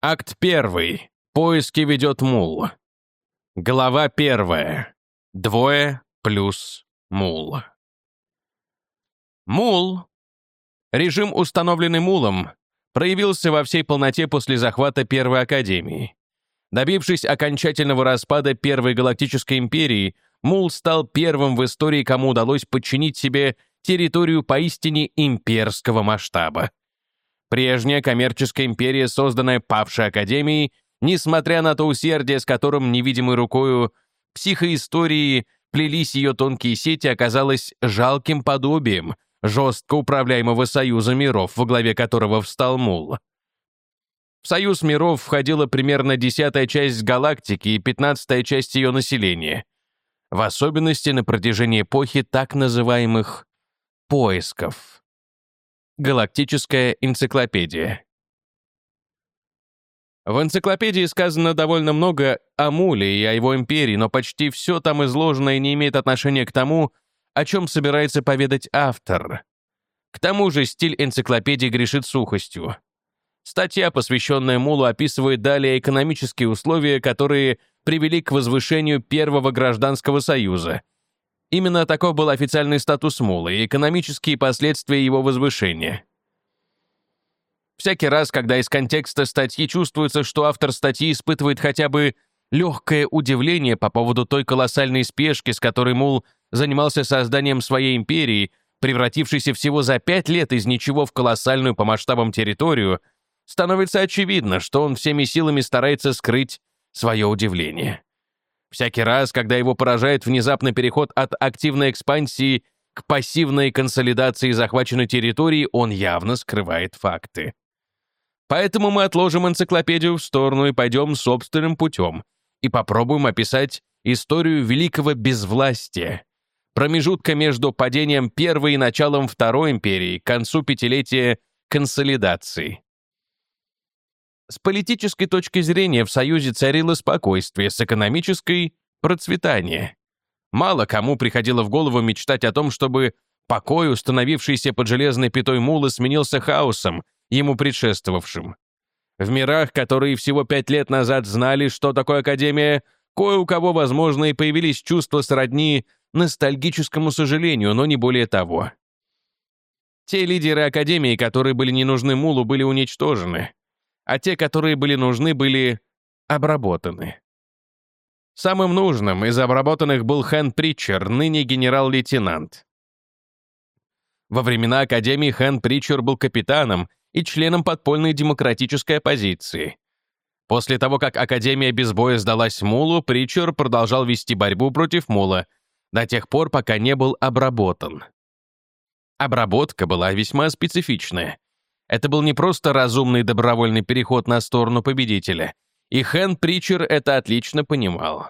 Акт первый. Поиски ведет мул. Глава первая. Двое плюс мул. Мул. Режим, установленный мулом, проявился во всей полноте после захвата Первой Академии. Добившись окончательного распада Первой Галактической Империи, Мул стал первым в истории, кому удалось подчинить себе территорию поистине имперского масштаба. Прежняя коммерческая империя, созданная павшей Академией, несмотря на то усердие, с которым невидимой рукою психоистории плелись ее тонкие сети, оказалась жалким подобием жестко управляемого Союза миров, во главе которого встал Мул. В Союз миров входила примерно десятая часть галактики и пятнадцатая часть ее населения, в особенности на протяжении эпохи так называемых «поисков». Галактическая энциклопедия. В энциклопедии сказано довольно много о Муле и о его империи, но почти все там изложенное не имеет отношения к тому, о чем собирается поведать автор. К тому же стиль энциклопедии грешит сухостью. Статья, посвященная Мулу, описывает далее экономические условия, которые привели к возвышению Первого гражданского союза — Именно таков был официальный статус Мула и экономические последствия его возвышения. Всякий раз, когда из контекста статьи чувствуется, что автор статьи испытывает хотя бы легкое удивление по поводу той колоссальной спешки, с которой Мул занимался созданием своей империи, превратившейся всего за пять лет из ничего в колоссальную по масштабам территорию, становится очевидно, что он всеми силами старается скрыть свое удивление. Всякий раз, когда его поражает внезапный переход от активной экспансии к пассивной консолидации захваченной территории, он явно скрывает факты. Поэтому мы отложим энциклопедию в сторону и пойдем собственным путем и попробуем описать историю великого безвластия, промежутка между падением Первой и началом Второй империи к концу пятилетия консолидации. С политической точки зрения в Союзе царило спокойствие, с экономической — процветание. Мало кому приходило в голову мечтать о том, чтобы покой, установившийся под железной пятой мулы, сменился хаосом, ему предшествовавшим. В мирах, которые всего пять лет назад знали, что такое Академия, кое у кого, возможно, и появились чувства сродни ностальгическому сожалению, но не более того. Те лидеры Академии, которые были не нужны Мулу, были уничтожены а те, которые были нужны, были обработаны. Самым нужным из обработанных был Хэн Притчер, ныне генерал-лейтенант. Во времена Академии Хэн Притчер был капитаном и членом подпольной демократической оппозиции. После того, как Академия без боя сдалась Мулу, Притчер продолжал вести борьбу против Мула до тех пор, пока не был обработан. Обработка была весьма специфичная. Это был не просто разумный добровольный переход на сторону победителя, и Хэн Притчер это отлично понимал.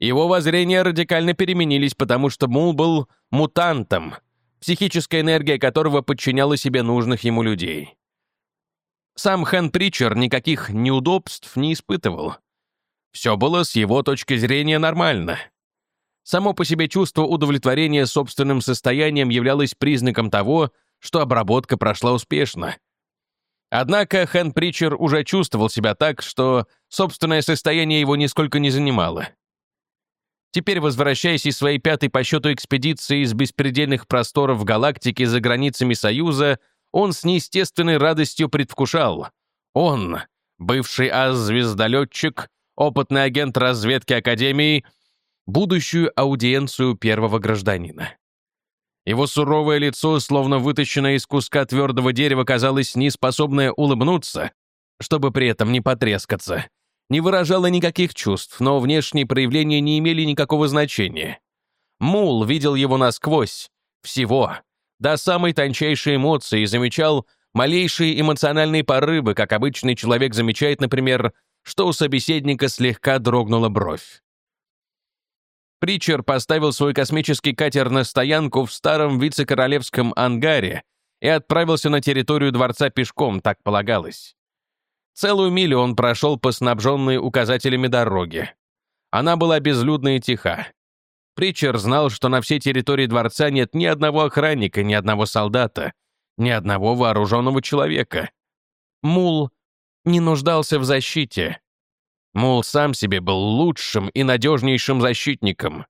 Его воззрения радикально переменились, потому что Мул был мутантом, психическая энергия которого подчиняла себе нужных ему людей. Сам Хэн Притчер никаких неудобств не испытывал. Все было с его точки зрения нормально. Само по себе чувство удовлетворения собственным состоянием являлось признаком того, что обработка прошла успешно. Однако Хэн Притчер уже чувствовал себя так, что собственное состояние его нисколько не занимало. Теперь, возвращаясь из своей пятой по счету экспедиции из беспредельных просторов галактики за границами Союза, он с неестественной радостью предвкушал. Он, бывший ас-звездолетчик, опытный агент разведки Академии, будущую аудиенцию первого гражданина. Его суровое лицо, словно вытащенное из куска твердого дерева, казалось неспособное улыбнуться, чтобы при этом не потрескаться. Не выражало никаких чувств, но внешние проявления не имели никакого значения. Мул видел его насквозь, всего, до самой тончайшей эмоции и замечал малейшие эмоциональные порывы, как обычный человек замечает, например, что у собеседника слегка дрогнула бровь. Притчер поставил свой космический катер на стоянку в старом вице-королевском ангаре и отправился на территорию дворца пешком, так полагалось. Целую милю он прошел по снабженной указателями дороге. Она была безлюдна и тиха. Притчер знал, что на всей территории дворца нет ни одного охранника, ни одного солдата, ни одного вооруженного человека. Мул не нуждался в защите. Мул сам себе был лучшим и надежнейшим защитником.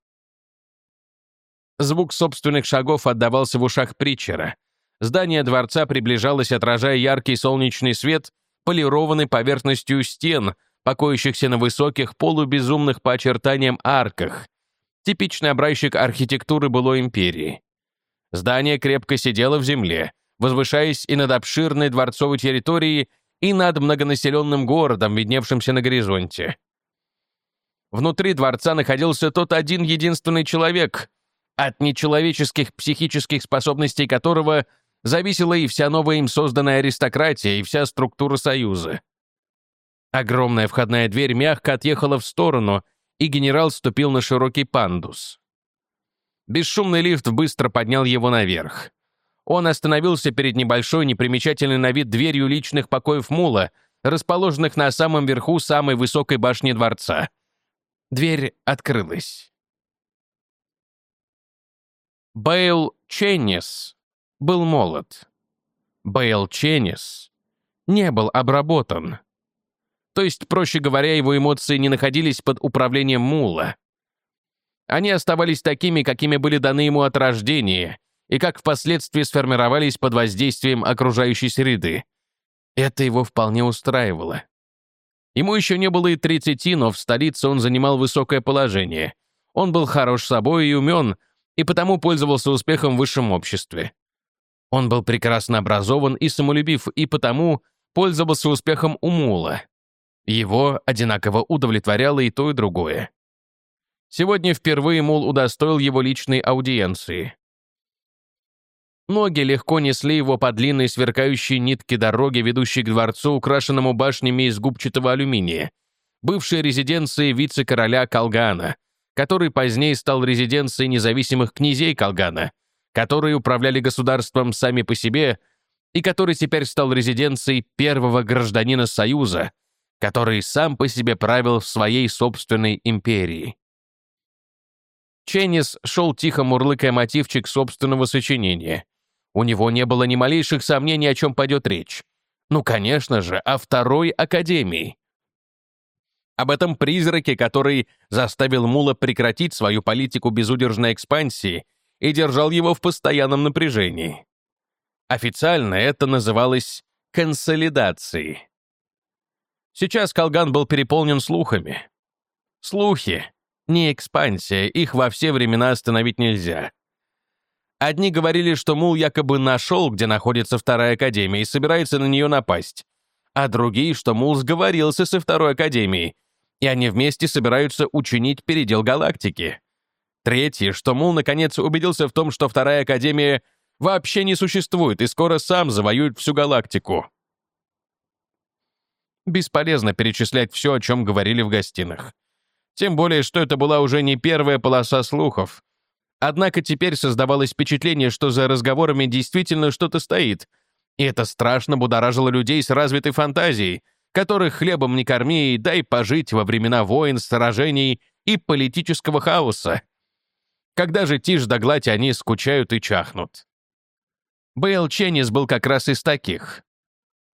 Звук собственных шагов отдавался в ушах Притчера. Здание дворца приближалось, отражая яркий солнечный свет, полированный поверхностью стен, покоящихся на высоких, полубезумных по очертаниям арках. Типичный образчик архитектуры былой империи. Здание крепко сидело в земле, возвышаясь и над обширной дворцовой территорией, и над многонаселенным городом, видневшимся на горизонте. Внутри дворца находился тот один единственный человек, от нечеловеческих психических способностей которого зависела и вся новая им созданная аристократия, и вся структура Союза. Огромная входная дверь мягко отъехала в сторону, и генерал ступил на широкий пандус. Бесшумный лифт быстро поднял его наверх. Он остановился перед небольшой, непримечательной на вид дверью личных покоев Мула, расположенных на самом верху самой высокой башни дворца. Дверь открылась. Бейл Ченнис был молод. Бейл Ченнис не был обработан. То есть, проще говоря, его эмоции не находились под управлением Мула. Они оставались такими, какими были даны ему от рождения, и как впоследствии сформировались под воздействием окружающей среды. Это его вполне устраивало. Ему еще не было и 30, но в столице он занимал высокое положение. Он был хорош собой и умен, и потому пользовался успехом в высшем обществе. Он был прекрасно образован и самолюбив, и потому пользовался успехом у Мула. Его одинаково удовлетворяло и то, и другое. Сегодня впервые Мул удостоил его личной аудиенции. Ноги легко несли его по длинной сверкающей нитке дороги, ведущей к дворцу, украшенному башнями из губчатого алюминия, бывшей резиденции вице-короля Калгана, который позднее стал резиденцией независимых князей Калгана, которые управляли государством сами по себе, и который теперь стал резиденцией первого гражданина Союза, который сам по себе правил в своей собственной империи. Ченнис шел тихо мурлыкая мотивчик собственного сочинения, у него не было ни малейших сомнений, о чем пойдет речь. Ну, конечно же, о второй академии. Об этом призраке, который заставил Мула прекратить свою политику безудержной экспансии и держал его в постоянном напряжении. Официально это называлось консолидацией. Сейчас Калган был переполнен слухами. Слухи, не экспансия, их во все времена остановить нельзя. Одни говорили, что Мул якобы нашел, где находится вторая академия, и собирается на нее напасть. А другие, что Мул сговорился со второй академией, и они вместе собираются учинить передел галактики. Третьи, что Мул наконец убедился в том, что вторая академия вообще не существует и скоро сам завоюет всю галактику. Бесполезно перечислять все, о чем говорили в гостинах. Тем более, что это была уже не первая полоса слухов — Однако теперь создавалось впечатление, что за разговорами действительно что-то стоит. И это страшно будоражило людей с развитой фантазией, которых хлебом не корми и дай пожить во времена войн, сражений и политического хаоса. Когда же тишь да гладь они скучают и чахнут. Бейл Ченнис был как раз из таких.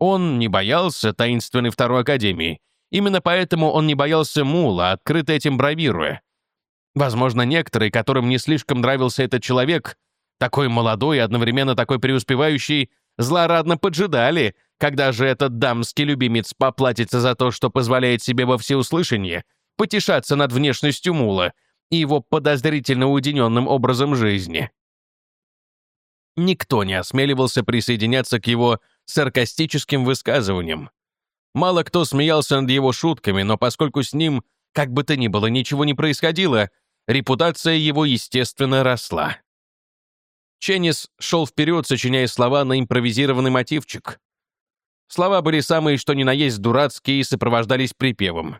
Он не боялся таинственной второй академии. Именно поэтому он не боялся Мула, открыто этим бравируя. Возможно, некоторые, которым не слишком нравился этот человек, такой молодой и одновременно такой преуспевающий, злорадно поджидали, когда же этот дамский любимец поплатится за то, что позволяет себе во всеуслышание потешаться над внешностью мула и его подозрительно уединенным образом жизни. Никто не осмеливался присоединяться к его саркастическим высказываниям. Мало кто смеялся над его шутками, но поскольку с ним, как бы то ни было, ничего не происходило, Репутация его, естественно, росла. Ченнис шел вперед, сочиняя слова на импровизированный мотивчик. Слова были самые что ни на есть дурацкие и сопровождались припевом.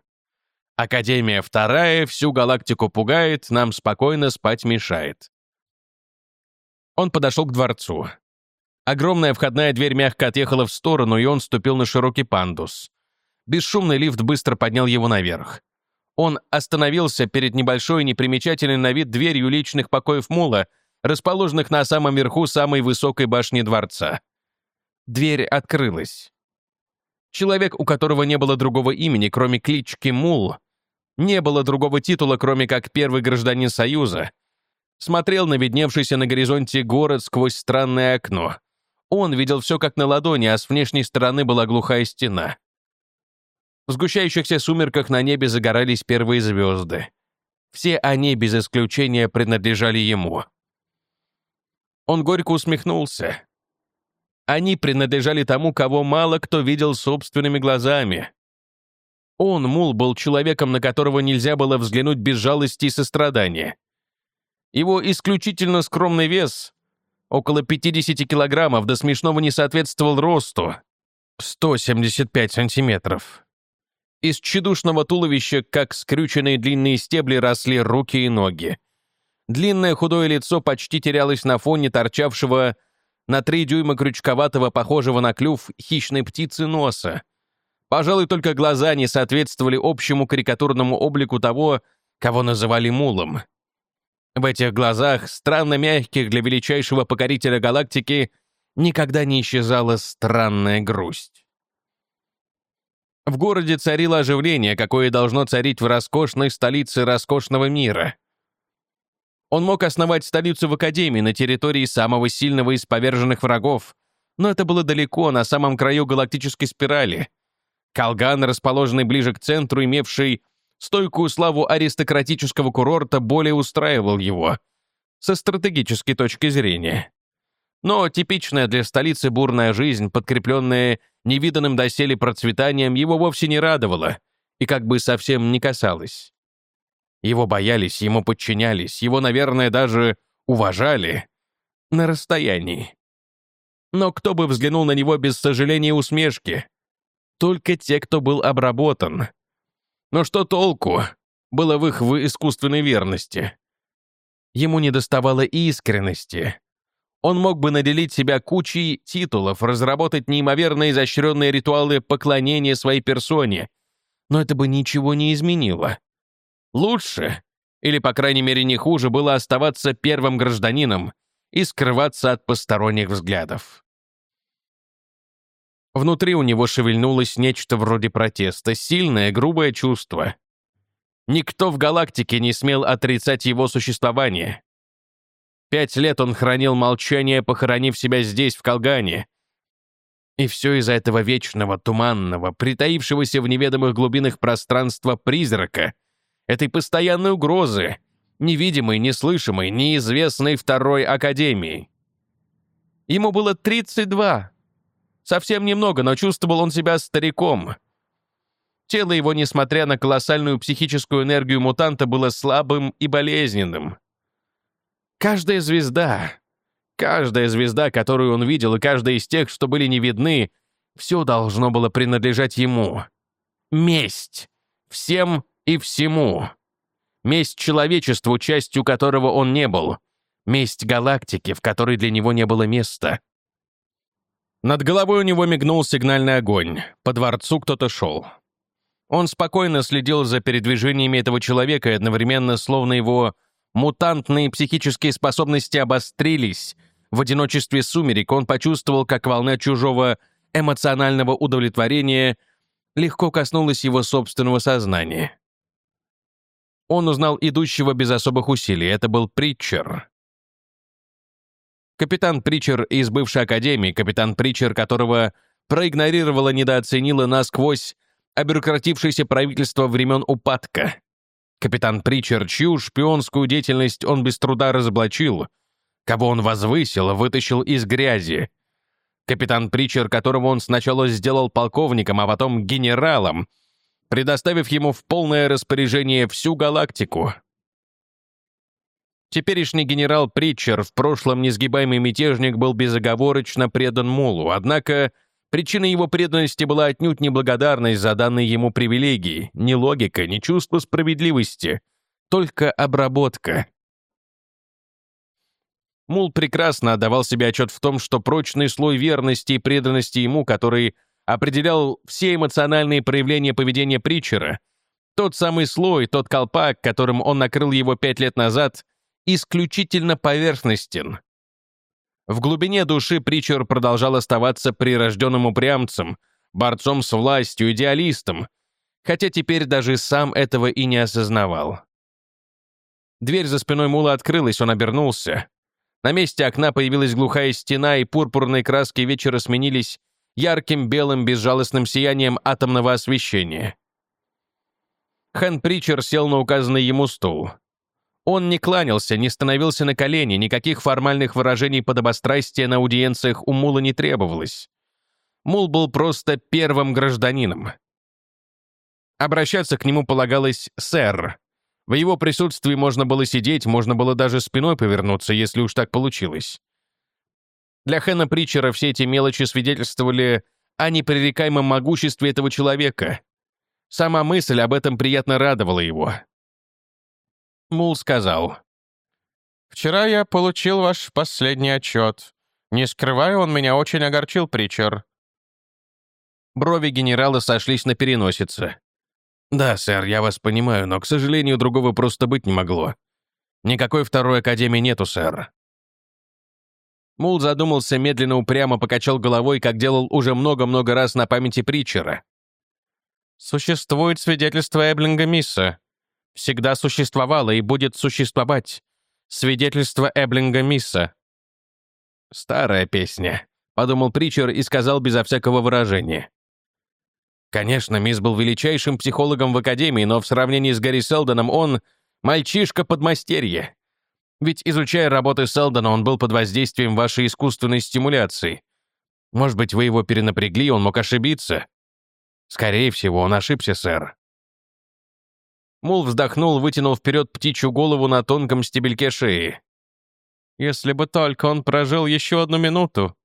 «Академия вторая, всю галактику пугает, нам спокойно спать мешает». Он подошел к дворцу. Огромная входная дверь мягко отъехала в сторону, и он ступил на широкий пандус. Бесшумный лифт быстро поднял его наверх. Он остановился перед небольшой непримечательной на вид дверью личных покоев Мула, расположенных на самом верху самой высокой башни дворца. Дверь открылась. Человек, у которого не было другого имени, кроме клички Мул, не было другого титула, кроме как первый гражданин Союза, смотрел на видневшийся на горизонте город сквозь странное окно. Он видел все как на ладони, а с внешней стороны была глухая стена. В сгущающихся сумерках на небе загорались первые звезды. Все они, без исключения, принадлежали ему. Он горько усмехнулся. Они принадлежали тому, кого мало кто видел собственными глазами. Он, Мул, был человеком, на которого нельзя было взглянуть без жалости и сострадания. Его исключительно скромный вес, около 50 килограммов, до смешного не соответствовал росту, 175 сантиметров. Из тщедушного туловища, как скрюченные длинные стебли, росли руки и ноги. Длинное худое лицо почти терялось на фоне торчавшего на три дюйма крючковатого, похожего на клюв хищной птицы носа. Пожалуй, только глаза не соответствовали общему карикатурному облику того, кого называли мулом. В этих глазах, странно мягких для величайшего покорителя галактики, никогда не исчезала странная грусть. В городе царило оживление, какое должно царить в роскошной столице роскошного мира. Он мог основать столицу в Академии на территории самого сильного из поверженных врагов, но это было далеко, на самом краю галактической спирали. Калган, расположенный ближе к центру, имевший стойкую славу аристократического курорта более устраивал его, со стратегической точки зрения. Но типичная для столицы бурная жизнь, подкрепленная невиданным доселе процветанием, его вовсе не радовала и как бы совсем не касалась. Его боялись, ему подчинялись, его, наверное, даже уважали на расстоянии. Но кто бы взглянул на него без сожаления и усмешки? Только те, кто был обработан, но что толку было в их в искусственной верности? Ему недоставало искренности. Он мог бы наделить себя кучей титулов, разработать неимоверно изощренные ритуалы поклонения своей персоне, но это бы ничего не изменило. Лучше, или, по крайней мере, не хуже, было оставаться первым гражданином и скрываться от посторонних взглядов. Внутри у него шевельнулось нечто вроде протеста, сильное, грубое чувство. Никто в галактике не смел отрицать его существование. Пять лет он хранил молчание, похоронив себя здесь, в Колгане. И все из-за этого вечного, туманного, притаившегося в неведомых глубинах пространства призрака, этой постоянной угрозы, невидимой, неслышимой, неизвестной второй академии. Ему было 32, Совсем немного, но чувствовал он себя стариком. Тело его, несмотря на колоссальную психическую энергию мутанта, было слабым и болезненным. Каждая звезда, каждая звезда, которую он видел, и каждая из тех, что были не видны, все должно было принадлежать ему. Месть. Всем и всему. Месть человечеству, частью которого он не был. Месть галактики, в которой для него не было места. Над головой у него мигнул сигнальный огонь. По дворцу кто-то шел. Он спокойно следил за передвижениями этого человека и одновременно, словно его мутантные психические способности обострились. В одиночестве сумерек он почувствовал, как волна чужого эмоционального удовлетворения легко коснулась его собственного сознания. Он узнал идущего без особых усилий. Это был Притчер. Капитан Причер из бывшей академии, капитан Причер, которого проигнорировало, недооценило насквозь обюрократившееся правительство времен упадка. Капитан Причер, чью шпионскую деятельность он без труда разоблачил, кого он возвысил, вытащил из грязи. Капитан Причер, которого он сначала сделал полковником, а потом генералом, предоставив ему в полное распоряжение всю галактику. Теперешний генерал Притчер, в прошлом несгибаемый мятежник, был безоговорочно предан Мулу, однако причиной его преданности была отнюдь не благодарность за данные ему привилегии, не логика, не чувство справедливости, только обработка. Мул прекрасно отдавал себе отчет в том, что прочный слой верности и преданности ему, который определял все эмоциональные проявления поведения Притчера, тот самый слой, тот колпак, которым он накрыл его пять лет назад, исключительно поверхностен. В глубине души Причер продолжал оставаться прирожденным упрямцем, борцом с властью, идеалистом, хотя теперь даже сам этого и не осознавал. Дверь за спиной Мула открылась, он обернулся. На месте окна появилась глухая стена, и пурпурные краски вечера сменились ярким белым безжалостным сиянием атомного освещения. Хэн Причер сел на указанный ему стул. Он не кланялся, не становился на колени, никаких формальных выражений подобострастия на аудиенциях у Мула не требовалось. Мул был просто первым гражданином. Обращаться к нему полагалось «сэр». В его присутствии можно было сидеть, можно было даже спиной повернуться, если уж так получилось. Для Хэна Притчера все эти мелочи свидетельствовали о непререкаемом могуществе этого человека. Сама мысль об этом приятно радовала его. Мул сказал. «Вчера я получил ваш последний отчет. Не скрываю, он меня очень огорчил, Притчер». Брови генерала сошлись на переносице. «Да, сэр, я вас понимаю, но, к сожалению, другого просто быть не могло. Никакой второй академии нету, сэр». Мул задумался, медленно упрямо покачал головой, как делал уже много-много раз на памяти Притчера. «Существует свидетельство Эблинга Мисса. Всегда существовало и будет существовать. Свидетельство Эблинга Мисса». «Старая песня», — подумал Притчер и сказал безо всякого выражения. Конечно, мисс был величайшим психологом в Академии, но в сравнении с Гарри Селдоном он — мальчишка-подмастерье. Ведь, изучая работы Селдона, он был под воздействием вашей искусственной стимуляции. Может быть, вы его перенапрягли, он мог ошибиться? Скорее всего, он ошибся, сэр. Мул вздохнул, вытянул вперед птичью голову на тонком стебельке шеи. Если бы только он прожил еще одну минуту.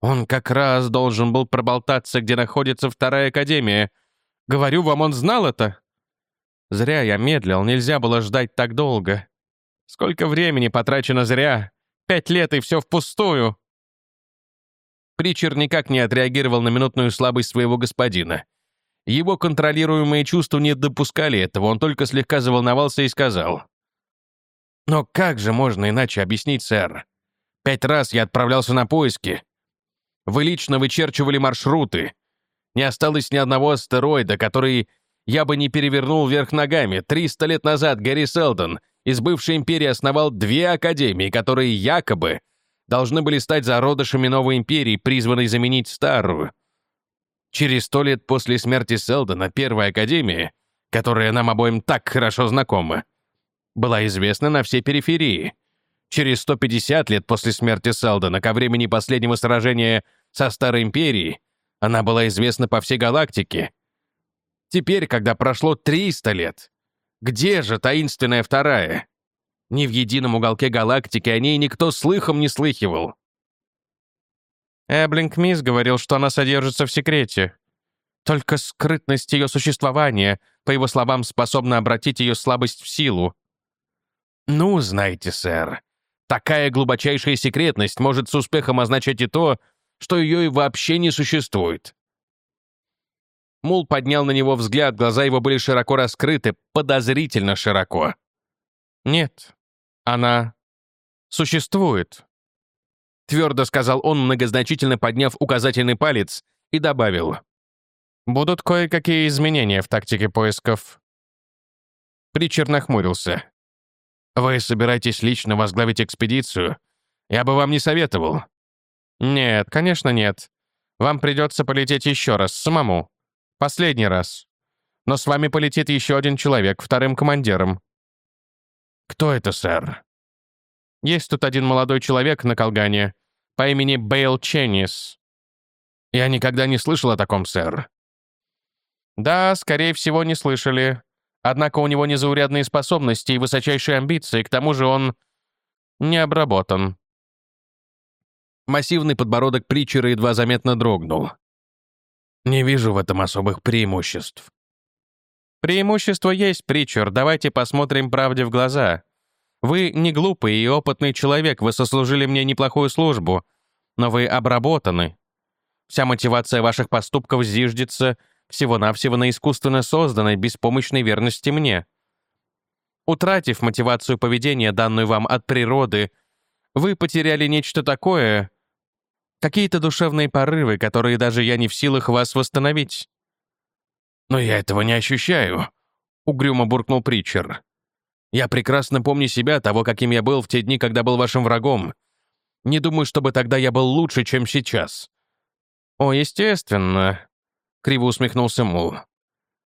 Он как раз должен был проболтаться, где находится вторая академия. Говорю вам, он знал это. Зря я медлил, нельзя было ждать так долго. Сколько времени потрачено зря. Пять лет, и все впустую. Причер никак не отреагировал на минутную слабость своего господина. Его контролируемые чувства не допускали этого, он только слегка заволновался и сказал. «Но как же можно иначе объяснить, сэр? Пять раз я отправлялся на поиски. Вы лично вычерчивали маршруты. Не осталось ни одного астероида, который я бы не перевернул вверх ногами. Триста лет назад Гэри Селдон из бывшей империи основал две академии, которые якобы должны были стать зародышами новой империи, призванной заменить старую. Через сто лет после смерти Селдона Первая Академия, которая нам обоим так хорошо знакома, была известна на всей периферии. Через 150 лет после смерти Селдона, ко времени последнего сражения со Старой Империей, она была известна по всей галактике. Теперь, когда прошло 300 лет, где же таинственная вторая? Ни в едином уголке галактики о ней никто слыхом не слыхивал. Эблинг Мисс говорил, что она содержится в секрете. Только скрытность ее существования, по его словам, способна обратить ее слабость в силу. Ну, знаете, сэр, такая глубочайшая секретность может с успехом означать и то, что ее и вообще не существует. Мул поднял на него взгляд, глаза его были широко раскрыты, подозрительно широко. «Нет, она существует», — твердо сказал он, многозначительно подняв указательный палец, и добавил. «Будут кое-какие изменения в тактике поисков». Причер нахмурился. «Вы собираетесь лично возглавить экспедицию? Я бы вам не советовал». «Нет, конечно нет. Вам придется полететь еще раз, самому. Последний раз. Но с вами полетит еще один человек, вторым командиром». «Кто это, сэр?» «Есть тут один молодой человек на Колгане по имени Бейл Ченнис». «Я никогда не слышал о таком, сэр». «Да, скорее всего, не слышали. Однако у него незаурядные способности и высочайшие амбиции, к тому же он не обработан». Массивный подбородок Притчера едва заметно дрогнул. Не вижу в этом особых преимуществ. Преимущество есть, Притчер, давайте посмотрим правде в глаза. Вы не глупый и опытный человек, вы сослужили мне неплохую службу, но вы обработаны. Вся мотивация ваших поступков зиждется всего-навсего на искусственно созданной беспомощной верности мне. Утратив мотивацию поведения, данную вам от природы, вы потеряли нечто такое, Какие-то душевные порывы, которые даже я не в силах вас восстановить». «Но я этого не ощущаю», — угрюмо буркнул Притчер. «Я прекрасно помню себя, того, каким я был в те дни, когда был вашим врагом. Не думаю, чтобы тогда я был лучше, чем сейчас». «О, естественно», — криво усмехнулся Мул.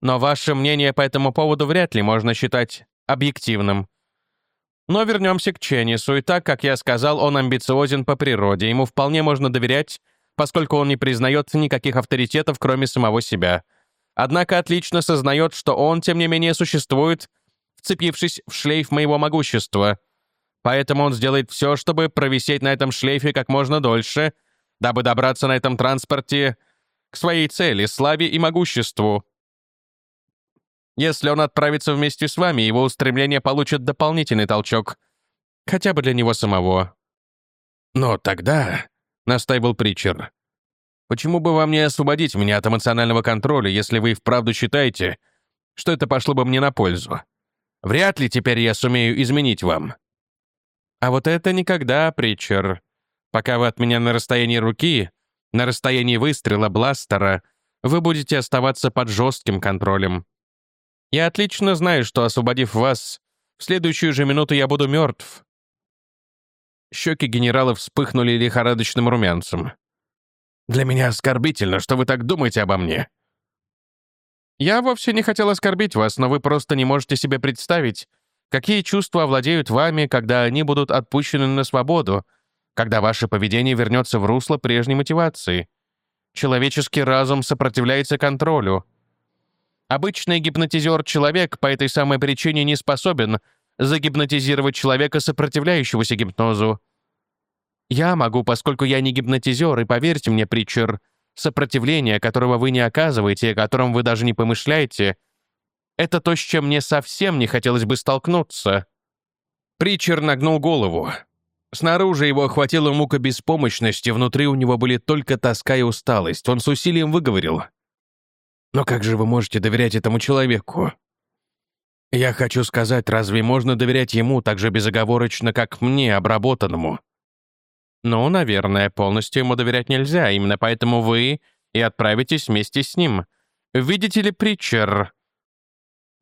«Но ваше мнение по этому поводу вряд ли можно считать объективным. Но вернемся к Ченнису, и так, как я сказал, он амбициозен по природе, ему вполне можно доверять, поскольку он не признает никаких авторитетов, кроме самого себя. Однако отлично сознает, что он, тем не менее, существует, вцепившись в шлейф моего могущества. Поэтому он сделает все, чтобы провисеть на этом шлейфе как можно дольше, дабы добраться на этом транспорте к своей цели, славе и могуществу. Если он отправится вместе с вами, его устремление получит дополнительный толчок. Хотя бы для него самого. «Но тогда», — настаивал Притчер, «почему бы вам не освободить меня от эмоционального контроля, если вы вправду считаете, что это пошло бы мне на пользу? Вряд ли теперь я сумею изменить вам». «А вот это никогда, Притчер. Пока вы от меня на расстоянии руки, на расстоянии выстрела бластера, вы будете оставаться под жестким контролем. Я отлично знаю, что, освободив вас, в следующую же минуту я буду мертв». Щеки генерала вспыхнули лихорадочным румянцем. «Для меня оскорбительно, что вы так думаете обо мне». «Я вовсе не хотел оскорбить вас, но вы просто не можете себе представить, какие чувства овладеют вами, когда они будут отпущены на свободу, когда ваше поведение вернется в русло прежней мотивации. Человеческий разум сопротивляется контролю. Обычный гипнотизер-человек по этой самой причине не способен загипнотизировать человека, сопротивляющегося гипнозу. Я могу, поскольку я не гипнотизер, и поверьте мне, Притчер, сопротивление, которого вы не оказываете, о котором вы даже не помышляете, это то, с чем мне совсем не хотелось бы столкнуться. Притчер нагнул голову. Снаружи его охватила мука беспомощности, внутри у него были только тоска и усталость. Он с усилием выговорил — но как же вы можете доверять этому человеку? Я хочу сказать, разве можно доверять ему так же безоговорочно, как мне, обработанному? Ну, наверное, полностью ему доверять нельзя, именно поэтому вы и отправитесь вместе с ним. Видите ли, Притчер?»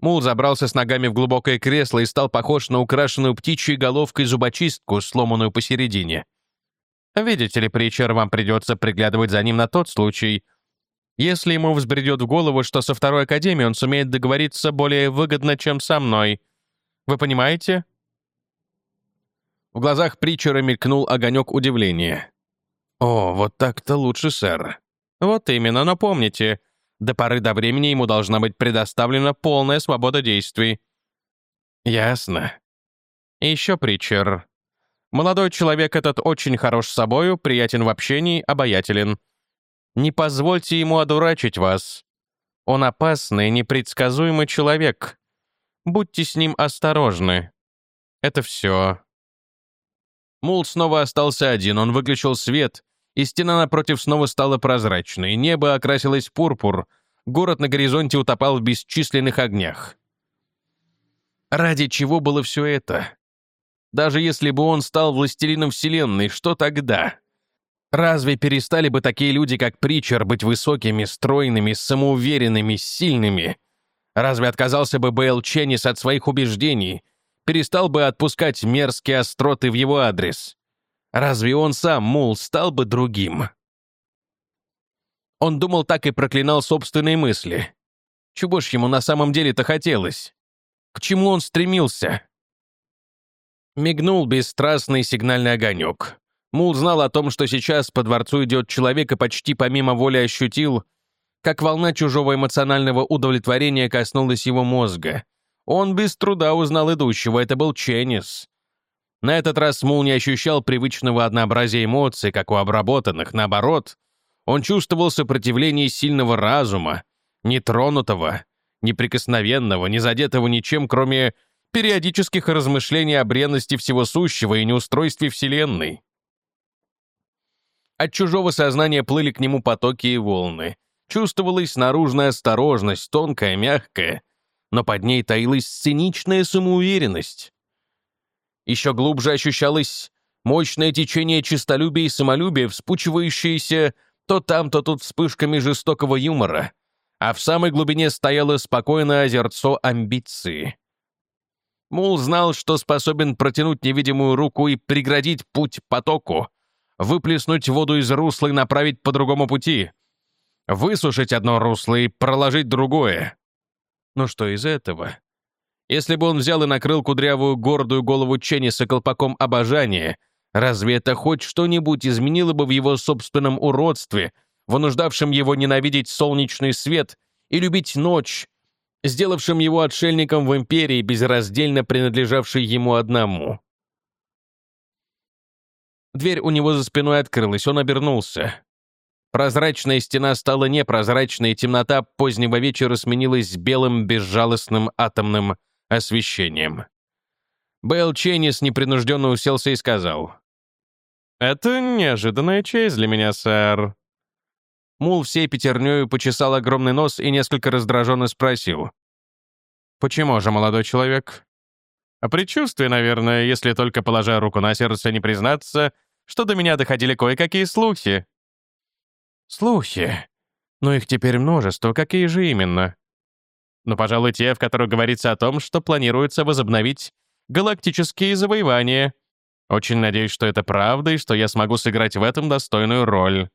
Мул забрался с ногами в глубокое кресло и стал похож на украшенную птичьей головкой зубочистку, сломанную посередине. «Видите ли, Притчер, вам придется приглядывать за ним на тот случай, если ему взбредет в голову, что со второй академией он сумеет договориться более выгодно, чем со мной. Вы понимаете?» В глазах Притчера мелькнул огонек удивления. «О, вот так-то лучше, сэр». «Вот именно, но помните, до поры до времени ему должна быть предоставлена полная свобода действий». «Ясно». И еще Притчер. Молодой человек этот очень хорош собою, приятен в общении, обаятелен. Не позвольте ему одурачить вас. Он опасный, непредсказуемый человек. Будьте с ним осторожны. Это все. Мул снова остался один, он выключил свет, и стена напротив снова стала прозрачной, небо окрасилось в пурпур, город на горизонте утопал в бесчисленных огнях. Ради чего было все это? Даже если бы он стал властелином Вселенной, что тогда? Разве перестали бы такие люди, как Притчер, быть высокими, стройными, самоуверенными, сильными? Разве отказался бы Бейл Ченнис от своих убеждений? Перестал бы отпускать мерзкие остроты в его адрес? Разве он сам, Мул, стал бы другим? Он думал так и проклинал собственные мысли. Чего ж ему на самом деле-то хотелось? К чему он стремился? Мигнул бесстрастный сигнальный огонек. Мул знал о том, что сейчас по дворцу идет человек и почти помимо воли ощутил, как волна чужого эмоционального удовлетворения коснулась его мозга. Он без труда узнал идущего, это был Ченнис. На этот раз Мул не ощущал привычного однообразия эмоций, как у обработанных, наоборот. Он чувствовал сопротивление сильного разума, нетронутого, неприкосновенного, не задетого ничем, кроме периодических размышлений о бренности всего сущего и неустройстве Вселенной. От чужого сознания плыли к нему потоки и волны. Чувствовалась наружная осторожность, тонкая, мягкая, но под ней таилась циничная самоуверенность. Еще глубже ощущалась Мощное течение честолюбия и самолюбия, вспучивающееся то там, то тут вспышками жестокого юмора. А в самой глубине стояло спокойное озерцо амбиции. Мул знал, что способен протянуть невидимую руку и преградить путь потоку, выплеснуть воду из русла и направить по другому пути, высушить одно русло и проложить другое. Но что из этого? Если бы он взял и накрыл кудрявую гордую голову Ченниса колпаком обожания, разве это хоть что-нибудь изменило бы в его собственном уродстве, вынуждавшем его ненавидеть солнечный свет и любить ночь, сделавшим его отшельником в империи, безраздельно принадлежавшей ему одному? Дверь у него за спиной открылась, он обернулся. Прозрачная стена стала непрозрачной, темнота позднего вечера сменилась белым безжалостным атомным освещением. Бэл Ченнис непринужденно уселся и сказал. «Это неожиданная честь для меня, сэр». Мул всей пятернёю почесал огромный нос и несколько раздраженно спросил. «Почему же, молодой человек?» «А предчувствие, наверное, если только, положа руку на сердце, не признаться, что до меня доходили кое-какие слухи». «Слухи? Но их теперь множество, какие же именно?» «Ну, пожалуй, те, в которых говорится о том, что планируется возобновить галактические завоевания. Очень надеюсь, что это правда и что я смогу сыграть в этом достойную роль».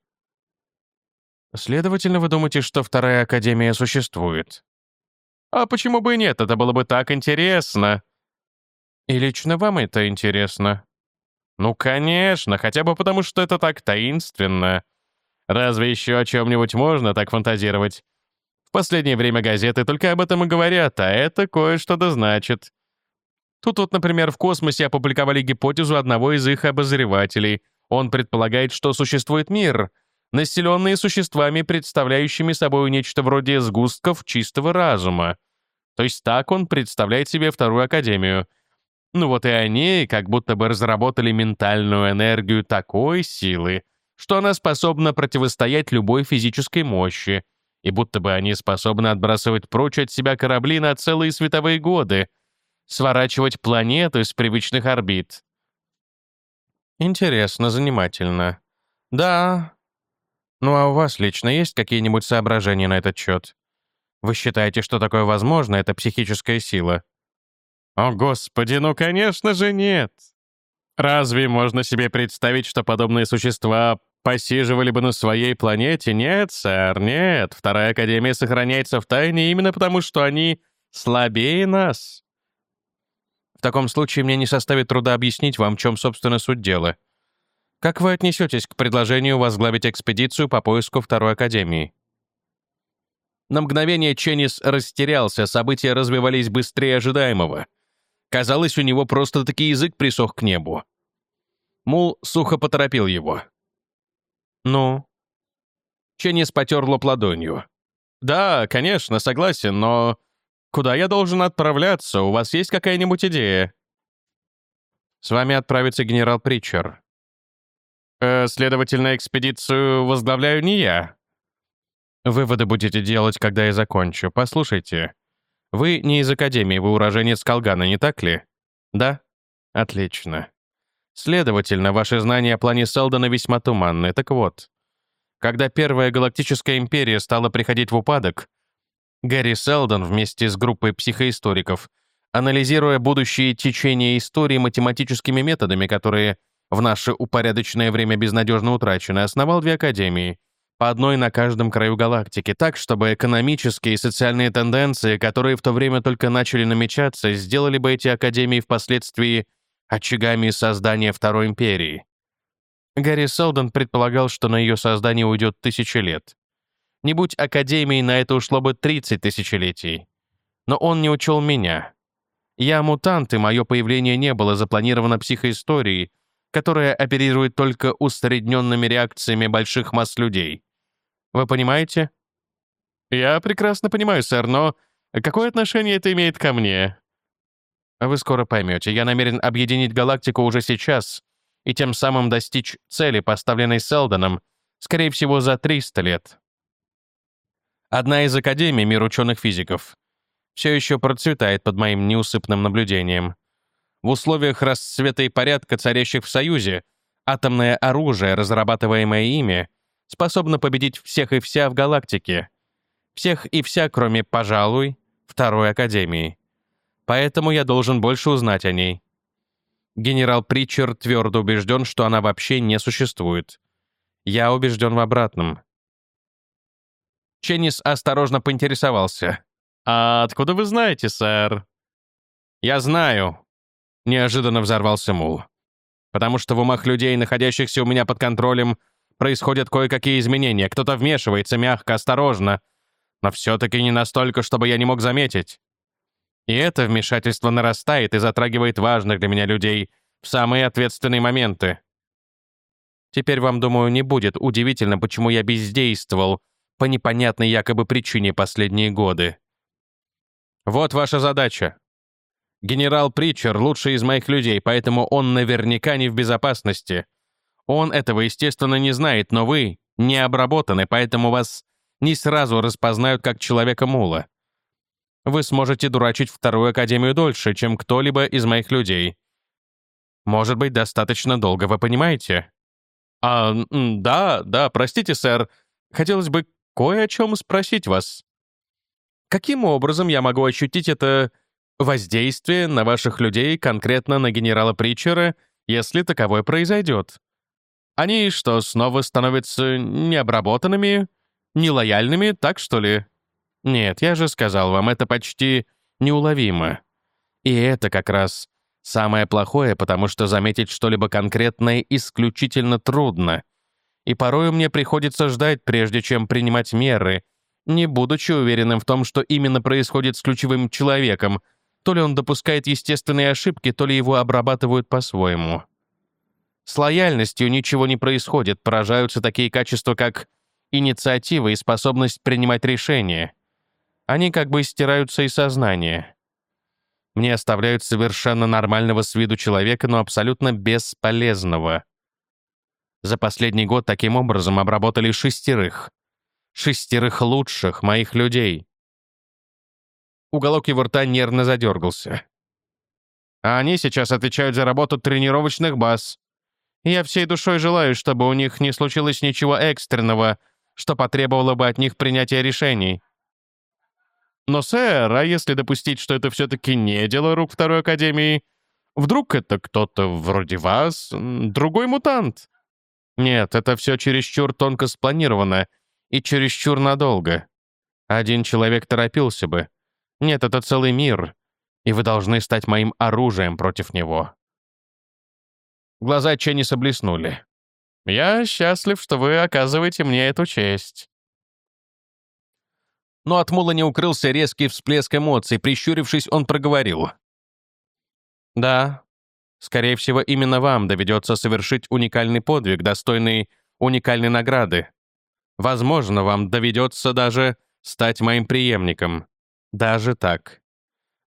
«Следовательно, вы думаете, что Вторая Академия существует?» «А почему бы и нет? Это было бы так интересно!» «И лично вам это интересно?» Ну, конечно, хотя бы потому, что это так таинственно. Разве еще о чем-нибудь можно так фантазировать? В последнее время газеты только об этом и говорят, а это кое-что да значит. Тут вот, например, в космосе опубликовали гипотезу одного из их обозревателей. Он предполагает, что существует мир, населенный существами, представляющими собой нечто вроде сгустков чистого разума. То есть так он представляет себе вторую академию — ну вот и они как будто бы разработали ментальную энергию такой силы, что она способна противостоять любой физической мощи, и будто бы они способны отбрасывать прочь от себя корабли на целые световые годы, сворачивать планеты с привычных орбит. Интересно, занимательно. Да. Ну а у вас лично есть какие-нибудь соображения на этот счет? Вы считаете, что такое возможно, это психическая сила? О, Господи, ну, конечно же, нет. Разве можно себе представить, что подобные существа посиживали бы на своей планете? Нет, сэр, нет. Вторая Академия сохраняется в тайне именно потому, что они слабее нас. В таком случае мне не составит труда объяснить вам, в чем, собственно, суть дела. Как вы отнесетесь к предложению возглавить экспедицию по поиску Второй Академии? На мгновение Ченнис растерялся, события развивались быстрее ожидаемого — Казалось, у него просто-таки язык присох к небу. Мул сухо поторопил его. «Ну?» Ченнис потер лоб ладонью. «Да, конечно, согласен, но куда я должен отправляться? У вас есть какая-нибудь идея?» «С вами отправится генерал Притчер». Э, «Следовательно, экспедицию возглавляю не я». «Выводы будете делать, когда я закончу. Послушайте, вы не из Академии, вы уроженец Колгана, не так ли? Да? Отлично. Следовательно, ваши знания о плане Селдона весьма туманны. Так вот, когда Первая Галактическая Империя стала приходить в упадок, Гэри Селдон вместе с группой психоисториков, анализируя будущие течения истории математическими методами, которые в наше упорядоченное время безнадежно утрачены, основал две академии — по одной на каждом краю галактики, так, чтобы экономические и социальные тенденции, которые в то время только начали намечаться, сделали бы эти академии впоследствии очагами создания Второй империи. Гарри Селдон предполагал, что на ее создание уйдет тысячи лет. Не будь академией, на это ушло бы 30 тысячелетий. Но он не учел меня. Я мутант, и мое появление не было запланировано психоисторией, которая оперирует только усредненными реакциями больших масс людей. Вы понимаете?» «Я прекрасно понимаю, сэр, но какое отношение это имеет ко мне?» «Вы скоро поймете. Я намерен объединить галактику уже сейчас и тем самым достичь цели, поставленной Селдоном, скорее всего, за 300 лет. Одна из академий мир ученых-физиков все еще процветает под моим неусыпным наблюдением. В условиях расцвета и порядка, царящих в Союзе, атомное оружие, разрабатываемое ими, способно победить всех и вся в галактике. Всех и вся, кроме, пожалуй, Второй Академии. Поэтому я должен больше узнать о ней. Генерал Притчер твердо убежден, что она вообще не существует. Я убежден в обратном. Ченнис осторожно поинтересовался. «А откуда вы знаете, сэр?» «Я знаю», — неожиданно взорвался Мул. «Потому что в умах людей, находящихся у меня под контролем, происходят кое-какие изменения. Кто-то вмешивается мягко, осторожно, но все-таки не настолько, чтобы я не мог заметить. И это вмешательство нарастает и затрагивает важных для меня людей в самые ответственные моменты. Теперь вам, думаю, не будет удивительно, почему я бездействовал по непонятной якобы причине последние годы. Вот ваша задача. Генерал Притчер — лучший из моих людей, поэтому он наверняка не в безопасности. Он этого, естественно, не знает, но вы не обработаны, поэтому вас не сразу распознают как человека-мула. Вы сможете дурачить вторую академию дольше, чем кто-либо из моих людей. Может быть, достаточно долго, вы понимаете? А, да, да, простите, сэр. Хотелось бы кое о чем спросить вас. Каким образом я могу ощутить это воздействие на ваших людей, конкретно на генерала Притчера, если таковое произойдет? Они что, снова становятся необработанными, нелояльными, так что ли? Нет, я же сказал вам, это почти неуловимо. И это как раз самое плохое, потому что заметить что-либо конкретное исключительно трудно. И порой мне приходится ждать, прежде чем принимать меры, не будучи уверенным в том, что именно происходит с ключевым человеком, то ли он допускает естественные ошибки, то ли его обрабатывают по-своему. С лояльностью ничего не происходит, поражаются такие качества, как инициатива и способность принимать решения. Они как бы стираются из сознания. Мне оставляют совершенно нормального с виду человека, но абсолютно бесполезного. За последний год таким образом обработали шестерых. Шестерых лучших моих людей. Уголок его рта нервно задергался. А они сейчас отвечают за работу тренировочных баз. Я всей душой желаю, чтобы у них не случилось ничего экстренного, что потребовало бы от них принятия решений. Но, сэр, а если допустить, что это все-таки не дело рук Второй Академии, вдруг это кто-то вроде вас, другой мутант? Нет, это все чересчур тонко спланировано и чересчур надолго. Один человек торопился бы. Нет, это целый мир, и вы должны стать моим оружием против него. Глаза Ченниса блеснули. «Я счастлив, что вы оказываете мне эту честь». Но от Мула не укрылся резкий всплеск эмоций. Прищурившись, он проговорил. «Да, скорее всего, именно вам доведется совершить уникальный подвиг, достойный уникальной награды. Возможно, вам доведется даже стать моим преемником. Даже так.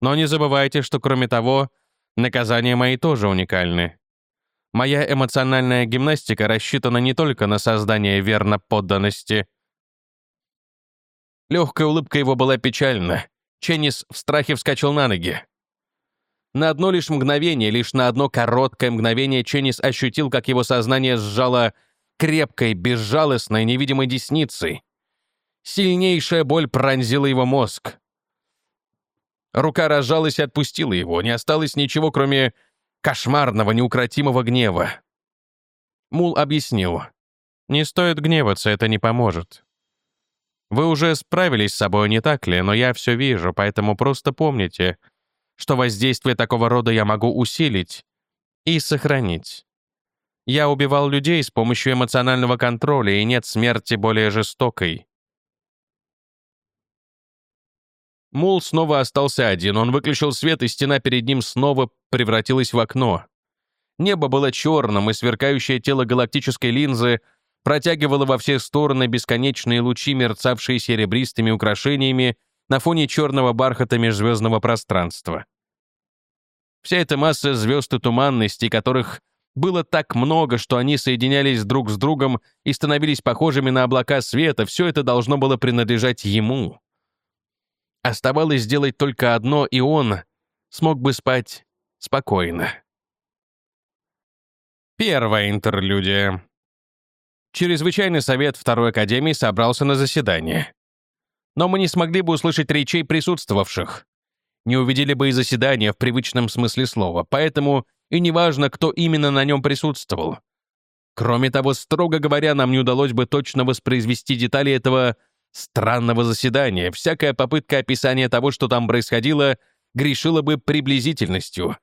Но не забывайте, что кроме того, наказания мои тоже уникальны. Моя эмоциональная гимнастика рассчитана не только на создание верноподданности. Легкая улыбка его была печальна. Ченнис в страхе вскочил на ноги. На одно лишь мгновение, лишь на одно короткое мгновение Ченнис ощутил, как его сознание сжало крепкой, безжалостной, невидимой десницей. Сильнейшая боль пронзила его мозг. Рука разжалась и отпустила его. Не осталось ничего, кроме кошмарного, неукротимого гнева. Мул объяснил. «Не стоит гневаться, это не поможет. Вы уже справились с собой, не так ли? Но я все вижу, поэтому просто помните, что воздействие такого рода я могу усилить и сохранить. Я убивал людей с помощью эмоционального контроля, и нет смерти более жестокой. Мул снова остался один. Он выключил свет, и стена перед ним снова превратилась в окно. Небо было черным, и сверкающее тело галактической линзы протягивало во все стороны бесконечные лучи, мерцавшие серебристыми украшениями на фоне черного бархата межзвездного пространства. Вся эта масса звезд и туманностей, которых было так много, что они соединялись друг с другом и становились похожими на облака света, все это должно было принадлежать ему. Оставалось сделать только одно, и он смог бы спать спокойно. Первая интерлюдия. Чрезвычайный совет Второй Академии собрался на заседание. Но мы не смогли бы услышать речей присутствовавших. Не увидели бы и заседания в привычном смысле слова, поэтому и неважно, кто именно на нем присутствовал. Кроме того, строго говоря, нам не удалось бы точно воспроизвести детали этого странного заседания. Всякая попытка описания того, что там происходило, грешила бы приблизительностью.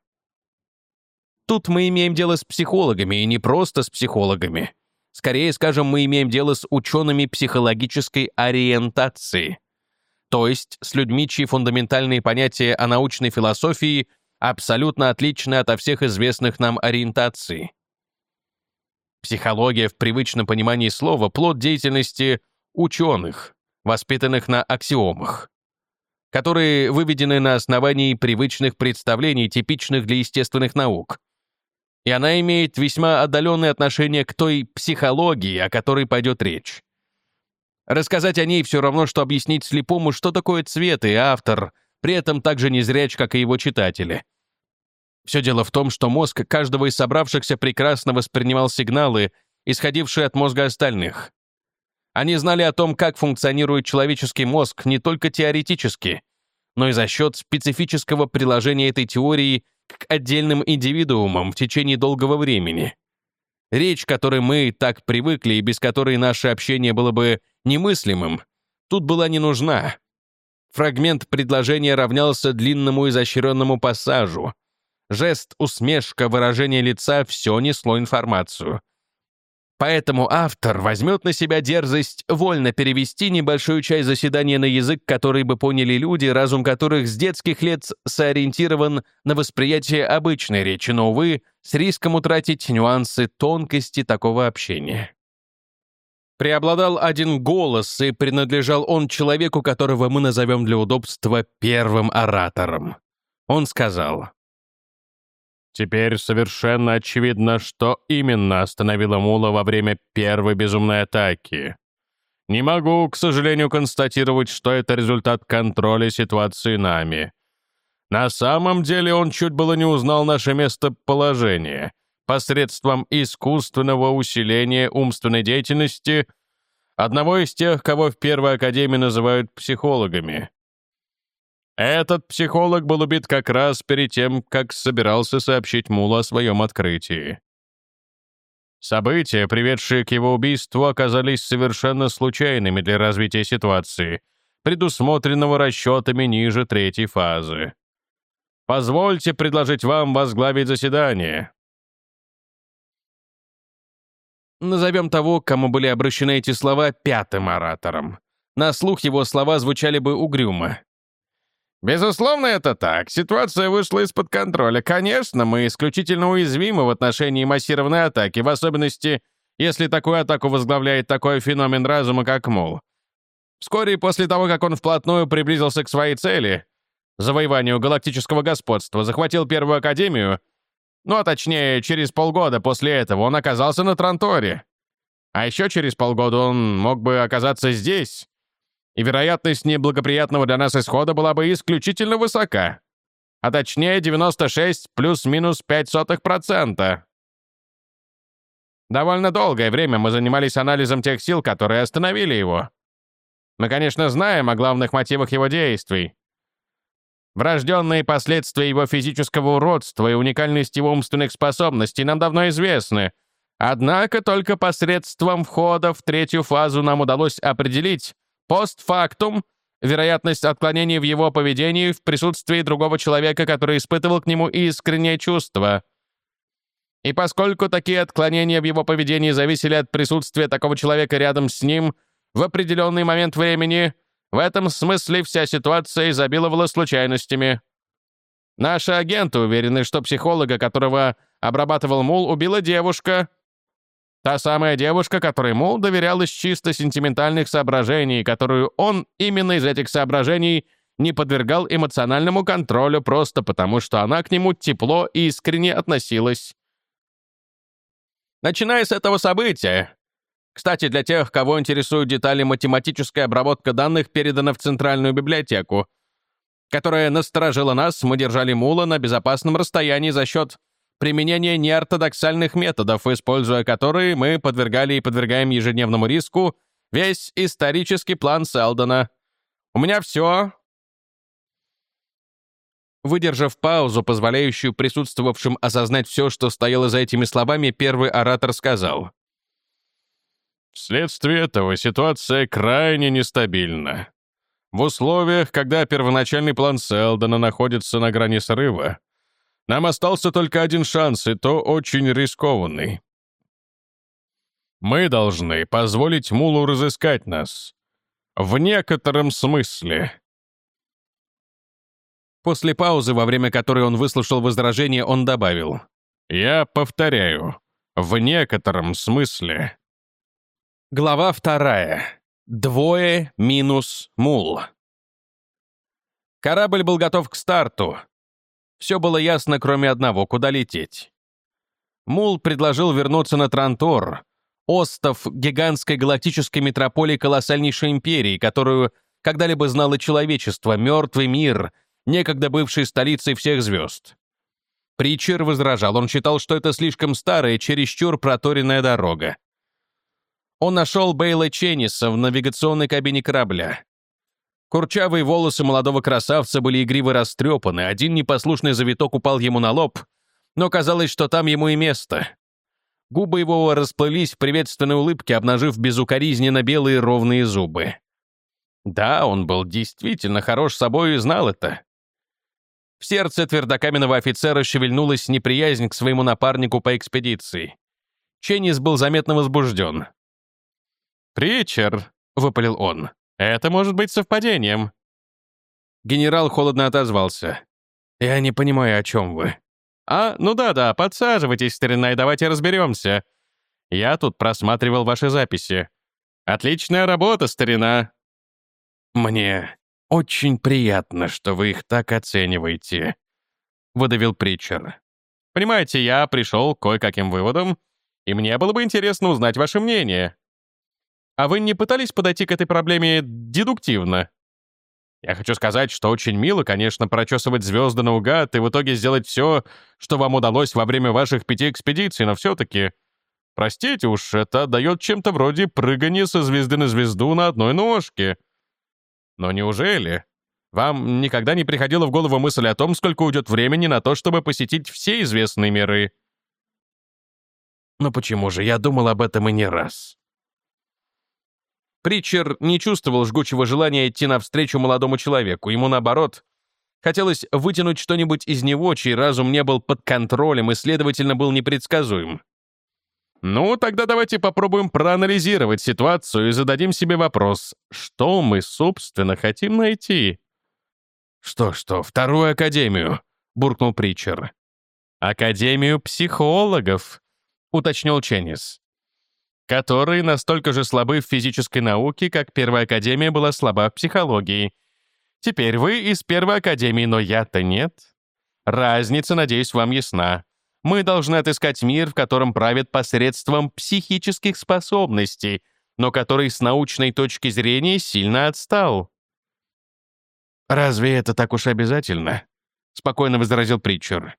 Тут мы имеем дело с психологами, и не просто с психологами. Скорее скажем, мы имеем дело с учеными психологической ориентации, то есть с людьми, чьи фундаментальные понятия о научной философии абсолютно отличны от всех известных нам ориентаций. Психология в привычном понимании слова — плод деятельности ученых, воспитанных на аксиомах, которые выведены на основании привычных представлений, типичных для естественных наук, и она имеет весьма отдаленное отношение к той психологии, о которой пойдет речь. Рассказать о ней все равно, что объяснить слепому, что такое цвет и автор, при этом так же незряч, как и его читатели. Все дело в том, что мозг каждого из собравшихся прекрасно воспринимал сигналы, исходившие от мозга остальных. Они знали о том, как функционирует человеческий мозг не только теоретически, но и за счет специфического приложения этой теории к отдельным индивидуумам в течение долгого времени. Речь, которой мы так привыкли и без которой наше общение было бы немыслимым, тут была не нужна. Фрагмент предложения равнялся длинному изощренному пассажу. Жест, усмешка, выражение лица — все несло информацию. Поэтому автор возьмет на себя дерзость вольно перевести небольшую часть заседания на язык, который бы поняли люди, разум которых с детских лет сориентирован на восприятие обычной речи, но, увы, с риском утратить нюансы тонкости такого общения. Преобладал один голос, и принадлежал он человеку, которого мы назовем для удобства первым оратором. Он сказал, Теперь совершенно очевидно, что именно остановило Мула во время первой безумной атаки. Не могу, к сожалению, констатировать, что это результат контроля ситуации нами. На самом деле он чуть было не узнал наше местоположение посредством искусственного усиления умственной деятельности одного из тех, кого в Первой Академии называют психологами. Этот психолог был убит как раз перед тем, как собирался сообщить Мулу о своем открытии. События, приведшие к его убийству, оказались совершенно случайными для развития ситуации, предусмотренного расчетами ниже третьей фазы. Позвольте предложить вам возглавить заседание. Назовем того, кому были обращены эти слова, пятым оратором. На слух его слова звучали бы угрюмо. Безусловно, это так. Ситуация вышла из-под контроля. Конечно, мы исключительно уязвимы в отношении массированной атаки, в особенности, если такую атаку возглавляет такой феномен разума, как Мул. Вскоре после того, как он вплотную приблизился к своей цели, завоеванию галактического господства, захватил Первую Академию, ну а точнее, через полгода после этого он оказался на Транторе. А еще через полгода он мог бы оказаться здесь, и вероятность неблагоприятного для нас исхода была бы исключительно высока, а точнее 96 плюс-минус 0,05%. Довольно долгое время мы занимались анализом тех сил, которые остановили его. Мы, конечно, знаем о главных мотивах его действий. Врожденные последствия его физического уродства и уникальность его умственных способностей нам давно известны. Однако только посредством входа в третью фазу нам удалось определить, Постфактум — вероятность отклонений в его поведении в присутствии другого человека, который испытывал к нему искреннее чувство. И поскольку такие отклонения в его поведении зависели от присутствия такого человека рядом с ним в определенный момент времени, в этом смысле вся ситуация изобиловала случайностями. Наши агенты уверены, что психолога, которого обрабатывал Мул, убила девушка — Та самая девушка, которой Мул доверял из чисто сентиментальных соображений, которую он именно из этих соображений не подвергал эмоциональному контролю просто потому, что она к нему тепло и искренне относилась. Начиная с этого события, кстати, для тех, кого интересуют детали математическая обработка данных, передана в Центральную библиотеку. которая насторожила нас, мы держали мула на безопасном расстоянии за счет применения неортодоксальных методов, используя которые мы подвергали и подвергаем ежедневному риску весь исторический план Селдона. У меня все. Выдержав паузу, позволяющую присутствовавшим осознать все, что стояло за этими словами, первый оратор сказал. «Вследствие этого ситуация крайне нестабильна. В условиях, когда первоначальный план Селдона находится на грани срыва, нам остался только один шанс, и то очень рискованный. Мы должны позволить Мулу разыскать нас. В некотором смысле. После паузы, во время которой он выслушал возражение, он добавил. «Я повторяю, в некотором смысле». Глава вторая. Двое минус мул. Корабль был готов к старту. Все было ясно, кроме одного, куда лететь. Мул предложил вернуться на Трантор, остов гигантской галактической метрополии колоссальнейшей империи, которую когда-либо знало человечество, мертвый мир, некогда бывший столицей всех звезд. Притчер возражал, он считал, что это слишком старая, чересчур проторенная дорога. Он нашел Бейла Ченниса в навигационной кабине корабля. Курчавые волосы молодого красавца были игриво растрепаны, один непослушный завиток упал ему на лоб, но казалось, что там ему и место. Губы его расплылись в приветственной улыбке, обнажив безукоризненно белые ровные зубы. Да, он был действительно хорош собой и знал это. В сердце твердокаменного офицера шевельнулась неприязнь к своему напарнику по экспедиции. Ченнис был заметно возбужден. «Притчер», — выпалил он, — «это может быть совпадением». Генерал холодно отозвался. «Я не понимаю, о чем вы». «А, ну да-да, подсаживайтесь, старина, и давайте разберемся. Я тут просматривал ваши записи. Отличная работа, старина». «Мне очень приятно, что вы их так оцениваете», — выдавил Притчер. «Понимаете, я пришел к кое-каким выводам, и мне было бы интересно узнать ваше мнение. А вы не пытались подойти к этой проблеме дедуктивно? Я хочу сказать, что очень мило, конечно, прочесывать звезды наугад и в итоге сделать все, что вам удалось во время ваших пяти экспедиций, но все-таки... Простите уж, это дает чем-то вроде прыгания со звезды на звезду на одной ножке. Но неужели? Вам никогда не приходила в голову мысль о том, сколько уйдет времени на то, чтобы посетить все известные миры? Но почему же? Я думал об этом и не раз. Притчер не чувствовал жгучего желания идти навстречу молодому человеку. Ему, наоборот, хотелось вытянуть что-нибудь из него, чей разум не был под контролем и, следовательно, был непредсказуем. Ну, тогда давайте попробуем проанализировать ситуацию и зададим себе вопрос, что мы, собственно, хотим найти? «Что-что, вторую академию?» — буркнул Притчер. «Академию психологов», — уточнил Ченнис которые настолько же слабы в физической науке, как Первая Академия была слаба в психологии. Теперь вы из Первой Академии, но я-то нет. Разница, надеюсь, вам ясна. Мы должны отыскать мир, в котором правят посредством психических способностей, но который с научной точки зрения сильно отстал. «Разве это так уж обязательно?» — спокойно возразил Притчер.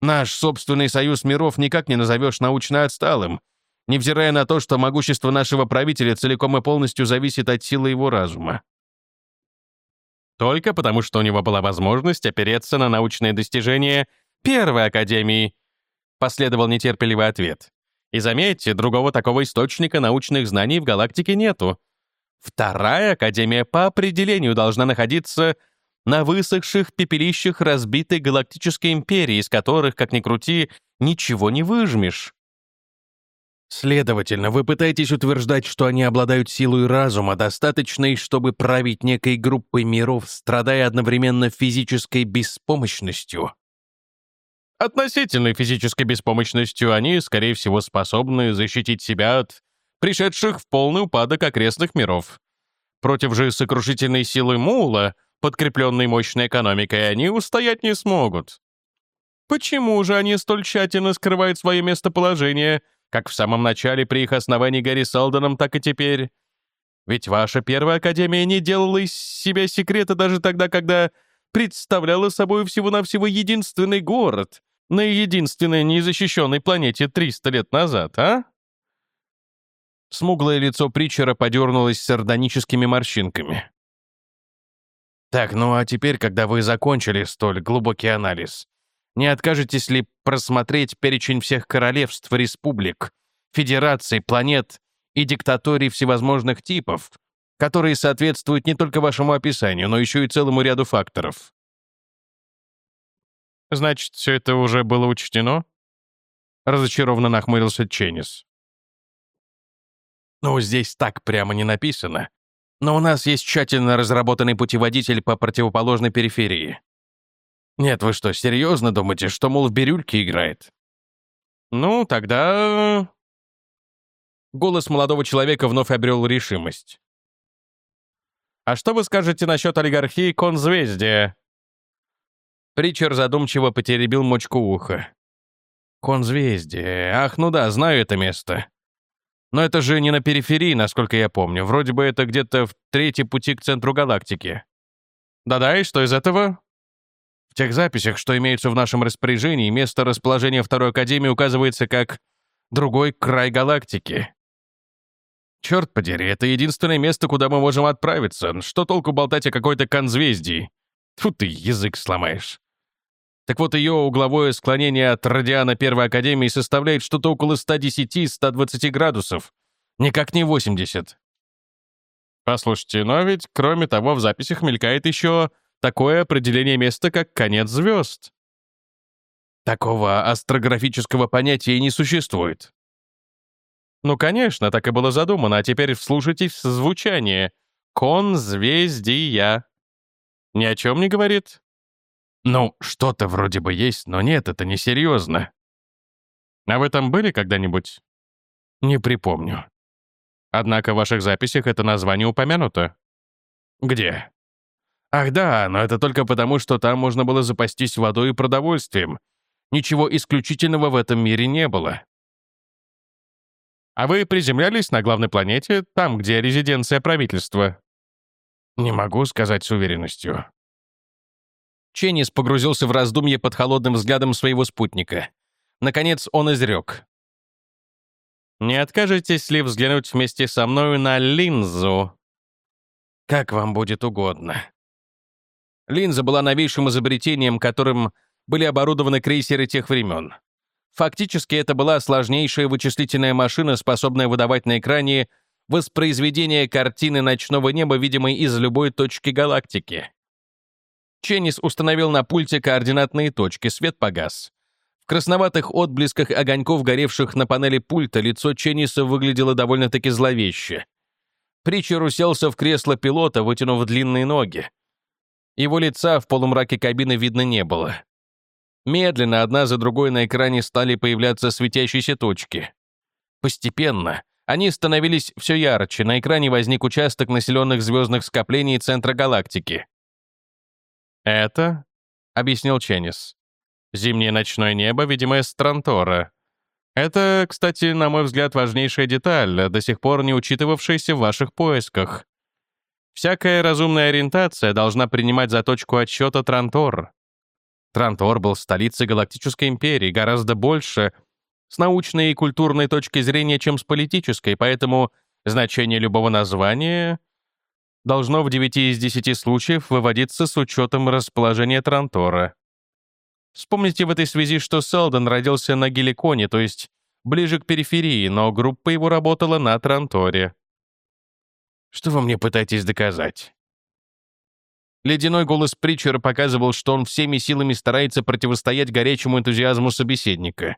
«Наш собственный союз миров никак не назовешь научно отсталым, невзирая на то, что могущество нашего правителя целиком и полностью зависит от силы его разума. Только потому, что у него была возможность опереться на научные достижения Первой Академии, последовал нетерпеливый ответ. И заметьте, другого такого источника научных знаний в галактике нету. Вторая Академия по определению должна находиться на высохших пепелищах разбитой галактической империи, из которых, как ни крути, ничего не выжмешь. Следовательно, вы пытаетесь утверждать, что они обладают силой разума, достаточной, чтобы править некой группой миров, страдая одновременно физической беспомощностью. Относительной физической беспомощностью они, скорее всего, способны защитить себя от пришедших в полный упадок окрестных миров. Против же сокрушительной силы Мула, подкрепленной мощной экономикой, они устоять не смогут. Почему же они столь тщательно скрывают свое местоположение — как в самом начале при их основании Гарри Салденом, так и теперь. Ведь ваша первая академия не делала из себя секрета даже тогда, когда представляла собой всего-навсего единственный город на единственной незащищенной планете 300 лет назад, а? Смуглое лицо Притчера подернулось сардоническими морщинками. Так, ну а теперь, когда вы закончили столь глубокий анализ, не откажетесь ли просмотреть перечень всех королевств, республик, федераций, планет и диктаторий всевозможных типов, которые соответствуют не только вашему описанию, но еще и целому ряду факторов? Значит, все это уже было учтено? Разочарованно нахмурился Ченнис. Ну, здесь так прямо не написано. Но у нас есть тщательно разработанный путеводитель по противоположной периферии. Нет, вы что, серьезно думаете, что, мол, в бирюльке играет? Ну, тогда... Голос молодого человека вновь обрел решимость. «А что вы скажете насчет олигархии конзвездия?» Притчер задумчиво потеребил мочку уха. «Конзвездие. Ах, ну да, знаю это место. Но это же не на периферии, насколько я помню. Вроде бы это где-то в третьей пути к центру галактики. Да-да, и что из этого? Тех записях, что имеются в нашем распоряжении, место расположения Второй Академии указывается как «другой край галактики». Черт подери, это единственное место, куда мы можем отправиться. Что толку болтать о какой-то конзвездии? Тут ты язык сломаешь. Так вот, ее угловое склонение от радиана Первой Академии составляет что-то около 110-120 градусов. Никак не 80. Послушайте, но ведь, кроме того, в записях мелькает еще такое определение места, как конец звезд. Такого астрографического понятия не существует. Ну, конечно, так и было задумано, а теперь вслушайтесь в звучание. Конзвездия. Ни о чем не говорит? Ну, что-то вроде бы есть, но нет, это несерьезно. А вы там были когда-нибудь? Не припомню. Однако в ваших записях это название упомянуто. Где? Ах да, но это только потому, что там можно было запастись водой и продовольствием. Ничего исключительного в этом мире не было. А вы приземлялись на главной планете, там, где резиденция правительства? Не могу сказать с уверенностью. Ченнис погрузился в раздумье под холодным взглядом своего спутника. Наконец он изрек. «Не откажетесь ли взглянуть вместе со мною на линзу?» «Как вам будет угодно». Линза была новейшим изобретением, которым были оборудованы крейсеры тех времен. Фактически это была сложнейшая вычислительная машина, способная выдавать на экране воспроизведение картины ночного неба, видимой из любой точки галактики. Ченнис установил на пульте координатные точки, свет погас. В красноватых отблесках огоньков, горевших на панели пульта, лицо Ченниса выглядело довольно-таки зловеще. Притчер уселся в кресло пилота, вытянув длинные ноги. Его лица в полумраке кабины видно не было. Медленно, одна за другой на экране стали появляться светящиеся точки. Постепенно они становились все ярче, на экране возник участок населенных звездных скоплений центра галактики. «Это?» — объяснил Ченнис. «Зимнее ночное небо, видимо, из Трантора. Это, кстати, на мой взгляд, важнейшая деталь, до сих пор не учитывавшаяся в ваших поисках. Всякая разумная ориентация должна принимать за точку отсчета Трантор. Трантор был столицей Галактической империи, гораздо больше с научной и культурной точки зрения, чем с политической, поэтому значение любого названия должно в 9 из 10 случаев выводиться с учетом расположения Трантора. Вспомните в этой связи, что Селдон родился на Геликоне, то есть ближе к периферии, но группа его работала на Транторе. Что вы мне пытаетесь доказать? Ледяной голос Притчера показывал, что он всеми силами старается противостоять горячему энтузиазму собеседника.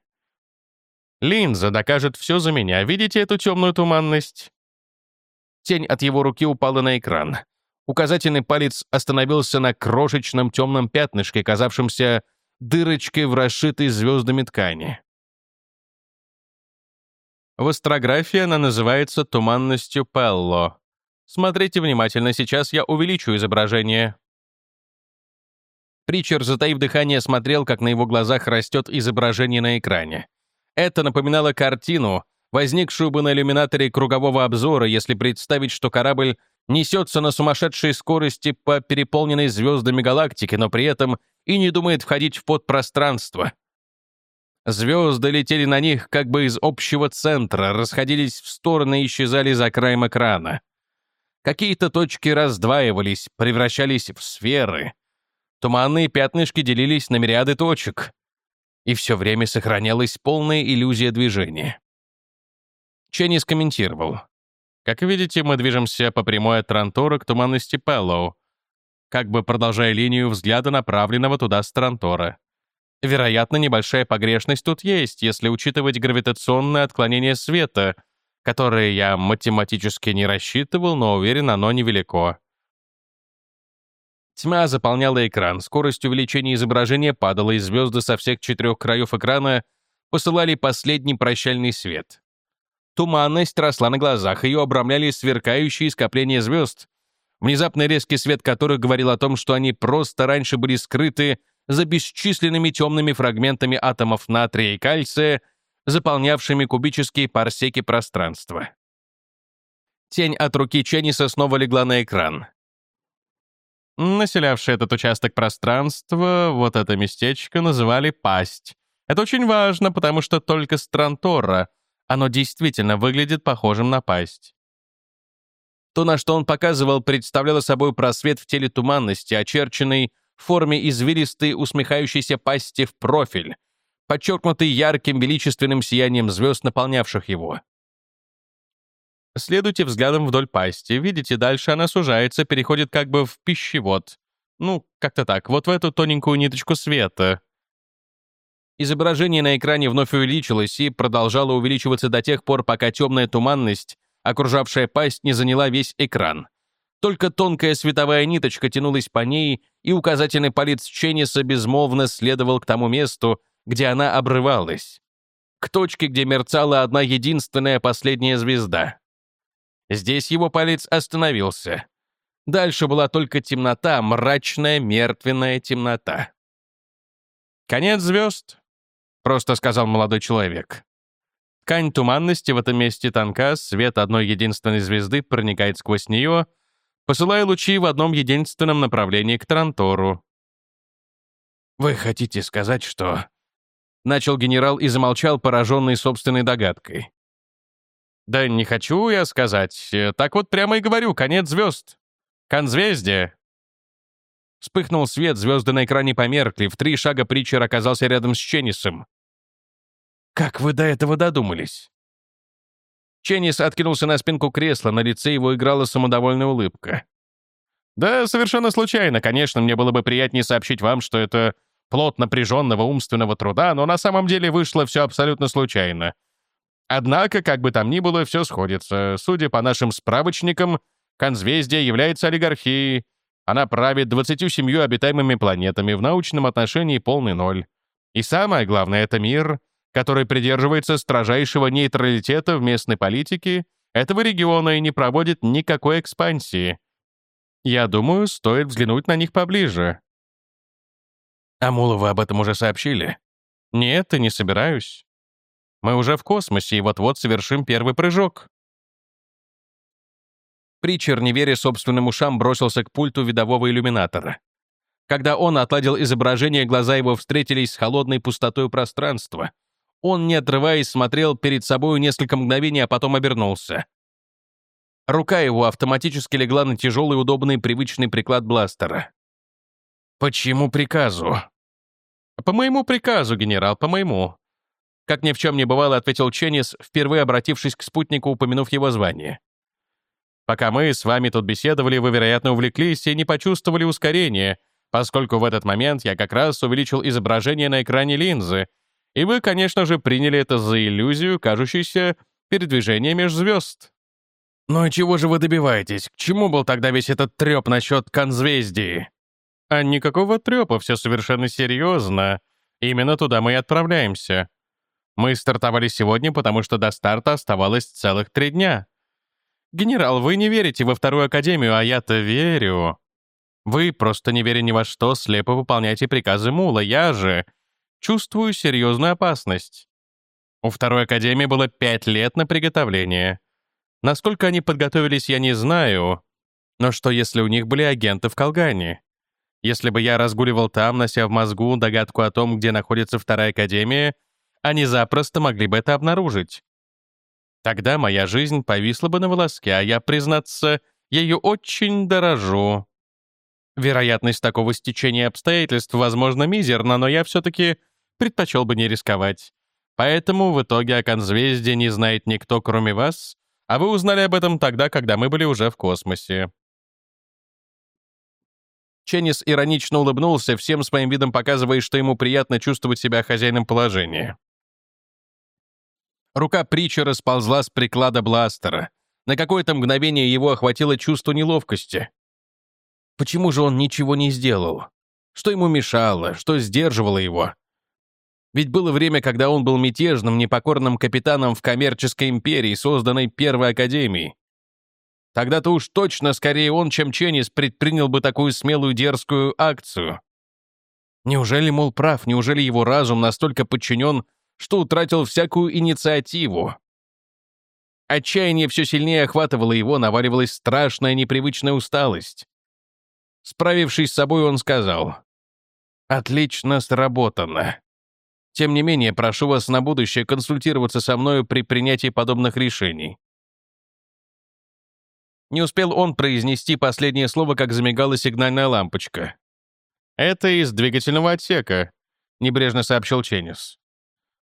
«Линза докажет все за меня. Видите эту темную туманность? Тень от его руки упала на экран. Указательный палец остановился на крошечном темном пятнышке, казавшемся дырочкой в расшитой звездами ткани. В астрографии она называется туманностью Пелло. Смотрите внимательно, сейчас я увеличу изображение. Притчер, затаив дыхание, смотрел, как на его глазах растет изображение на экране. Это напоминало картину, возникшую бы на иллюминаторе кругового обзора, если представить, что корабль несется на сумасшедшей скорости по переполненной звездами галактике, но при этом и не думает входить в подпространство. Звезды летели на них как бы из общего центра, расходились в стороны и исчезали за краем экрана. Какие-то точки раздваивались, превращались в сферы. Туманные пятнышки делились на мириады точек. И все время сохранялась полная иллюзия движения. Ченни скомментировал. Как видите, мы движемся по прямой от Трантора к туманности Пеллоу, как бы продолжая линию взгляда, направленного туда с Трантора. Вероятно, небольшая погрешность тут есть, если учитывать гравитационное отклонение света, которое я математически не рассчитывал, но уверен, оно невелико. Тьма заполняла экран, скорость увеличения изображения падала, и звезды со всех четырех краев экрана посылали последний прощальный свет. Туманность росла на глазах, ее обрамляли сверкающие скопления звезд, внезапный резкий свет которых говорил о том, что они просто раньше были скрыты за бесчисленными темными фрагментами атомов натрия и кальция, заполнявшими кубические парсеки пространства. Тень от руки Ченниса снова легла на экран. Населявший этот участок пространства, вот это местечко называли «пасть». Это очень важно, потому что только с оно действительно выглядит похожим на пасть. То, на что он показывал, представляло собой просвет в теле туманности, очерченный в форме извилистой усмехающейся пасти в профиль, подчеркнутый ярким величественным сиянием звезд, наполнявших его. Следуйте взглядом вдоль пасти. Видите, дальше она сужается, переходит как бы в пищевод. Ну, как-то так, вот в эту тоненькую ниточку света. Изображение на экране вновь увеличилось и продолжало увеличиваться до тех пор, пока темная туманность, окружавшая пасть, не заняла весь экран. Только тонкая световая ниточка тянулась по ней, и указательный палец Ченниса безмолвно следовал к тому месту, где она обрывалась. К точке, где мерцала одна единственная последняя звезда. Здесь его палец остановился. Дальше была только темнота, мрачная, мертвенная темнота. «Конец звезд», — просто сказал молодой человек. Ткань туманности в этом месте тонка, свет одной единственной звезды проникает сквозь нее, посылая лучи в одном единственном направлении к Трантору. «Вы хотите сказать, что...» Начал генерал и замолчал, пораженный собственной догадкой. «Да не хочу я сказать. Так вот прямо и говорю, конец звезд. Конзвездие». Вспыхнул свет, звезды на экране померкли, в три шага Притчер оказался рядом с Ченнисом. «Как вы до этого додумались?» Ченнис откинулся на спинку кресла, на лице его играла самодовольная улыбка. «Да, совершенно случайно. Конечно, мне было бы приятнее сообщить вам, что это плод напряженного умственного труда, но на самом деле вышло все абсолютно случайно. Однако, как бы там ни было, все сходится. Судя по нашим справочникам, конзвездие является олигархией. Она правит 27 обитаемыми планетами, в научном отношении полный ноль. И самое главное, это мир, который придерживается строжайшего нейтралитета в местной политике этого региона и не проводит никакой экспансии. Я думаю, стоит взглянуть на них поближе. Амулу вы об этом уже сообщили? Нет, и не собираюсь. Мы уже в космосе и вот-вот совершим первый прыжок». Притчер, не веря собственным ушам, бросился к пульту видового иллюминатора. Когда он отладил изображение, глаза его встретились с холодной пустотой пространства. Он, не отрываясь, смотрел перед собой несколько мгновений, а потом обернулся. Рука его автоматически легла на тяжелый, удобный, привычный приклад бластера. «Почему приказу?» «По моему приказу, генерал, по моему. Как ни в чем не бывало, ответил Ченнис, впервые обратившись к спутнику, упомянув его звание. Пока мы с вами тут беседовали, вы, вероятно, увлеклись и не почувствовали ускорения, поскольку в этот момент я как раз увеличил изображение на экране линзы, и вы, конечно же, приняли это за иллюзию, кажущуюся передвижение межзвезд. «Ну и чего же вы добиваетесь? К чему был тогда весь этот треп насчет конзвездии?» «А никакого трепа, все совершенно серьезно. Именно туда мы и отправляемся. Мы стартовали сегодня, потому что до старта оставалось целых три дня. Генерал, вы не верите во вторую академию, а я-то верю. Вы, просто не веря ни во что, слепо выполняете приказы Мула. Я же чувствую серьезную опасность. У второй академии было пять лет на приготовление. Насколько они подготовились, я не знаю. Но что, если у них были агенты в Колгане? Если бы я разгуливал там, нося в мозгу догадку о том, где находится вторая академия, они запросто могли бы это обнаружить. Тогда моя жизнь повисла бы на волоске, а я, признаться, ею очень дорожу. Вероятность такого стечения обстоятельств, возможно, мизерна, но я все-таки предпочел бы не рисковать. Поэтому в итоге о конзвезде не знает никто, кроме вас, а вы узнали об этом тогда, когда мы были уже в космосе. Ченнис иронично улыбнулся, всем своим видом показывая, что ему приятно чувствовать себя хозяином положения. Рука Притчера сползла с приклада бластера. На какое-то мгновение его охватило чувство неловкости. Почему же он ничего не сделал? Что ему мешало? Что сдерживало его? Ведь было время, когда он был мятежным, непокорным капитаном в коммерческой империи, созданной Первой Академией. Тогда-то уж точно скорее он, чем Ченнис, предпринял бы такую смелую дерзкую акцию. Неужели, мол, прав, неужели его разум настолько подчинен, что утратил всякую инициативу? Отчаяние все сильнее охватывало его, наваливалась страшная непривычная усталость. Справившись с собой, он сказал, «Отлично сработано. Тем не менее, прошу вас на будущее консультироваться со мною при принятии подобных решений. Не успел он произнести последнее слово, как замигала сигнальная лампочка. «Это из двигательного отсека», — небрежно сообщил Ченнис.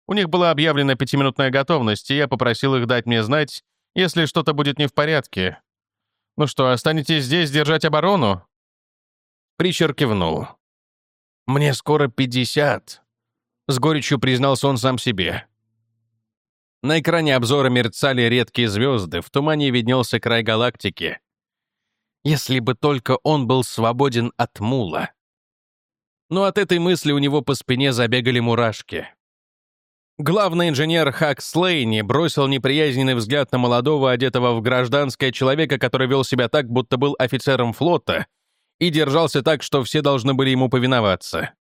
«У них была объявлена пятиминутная готовность, и я попросил их дать мне знать, если что-то будет не в порядке. Ну что, останетесь здесь держать оборону?» Причер кивнул. «Мне скоро пятьдесят», — с горечью признался он сам себе. На экране обзора мерцали редкие звезды, в тумане виднелся край галактики. Если бы только он был свободен от мула. Но от этой мысли у него по спине забегали мурашки. Главный инженер Хак Слейни бросил неприязненный взгляд на молодого, одетого в гражданское человека, который вел себя так, будто был офицером флота, и держался так, что все должны были ему повиноваться.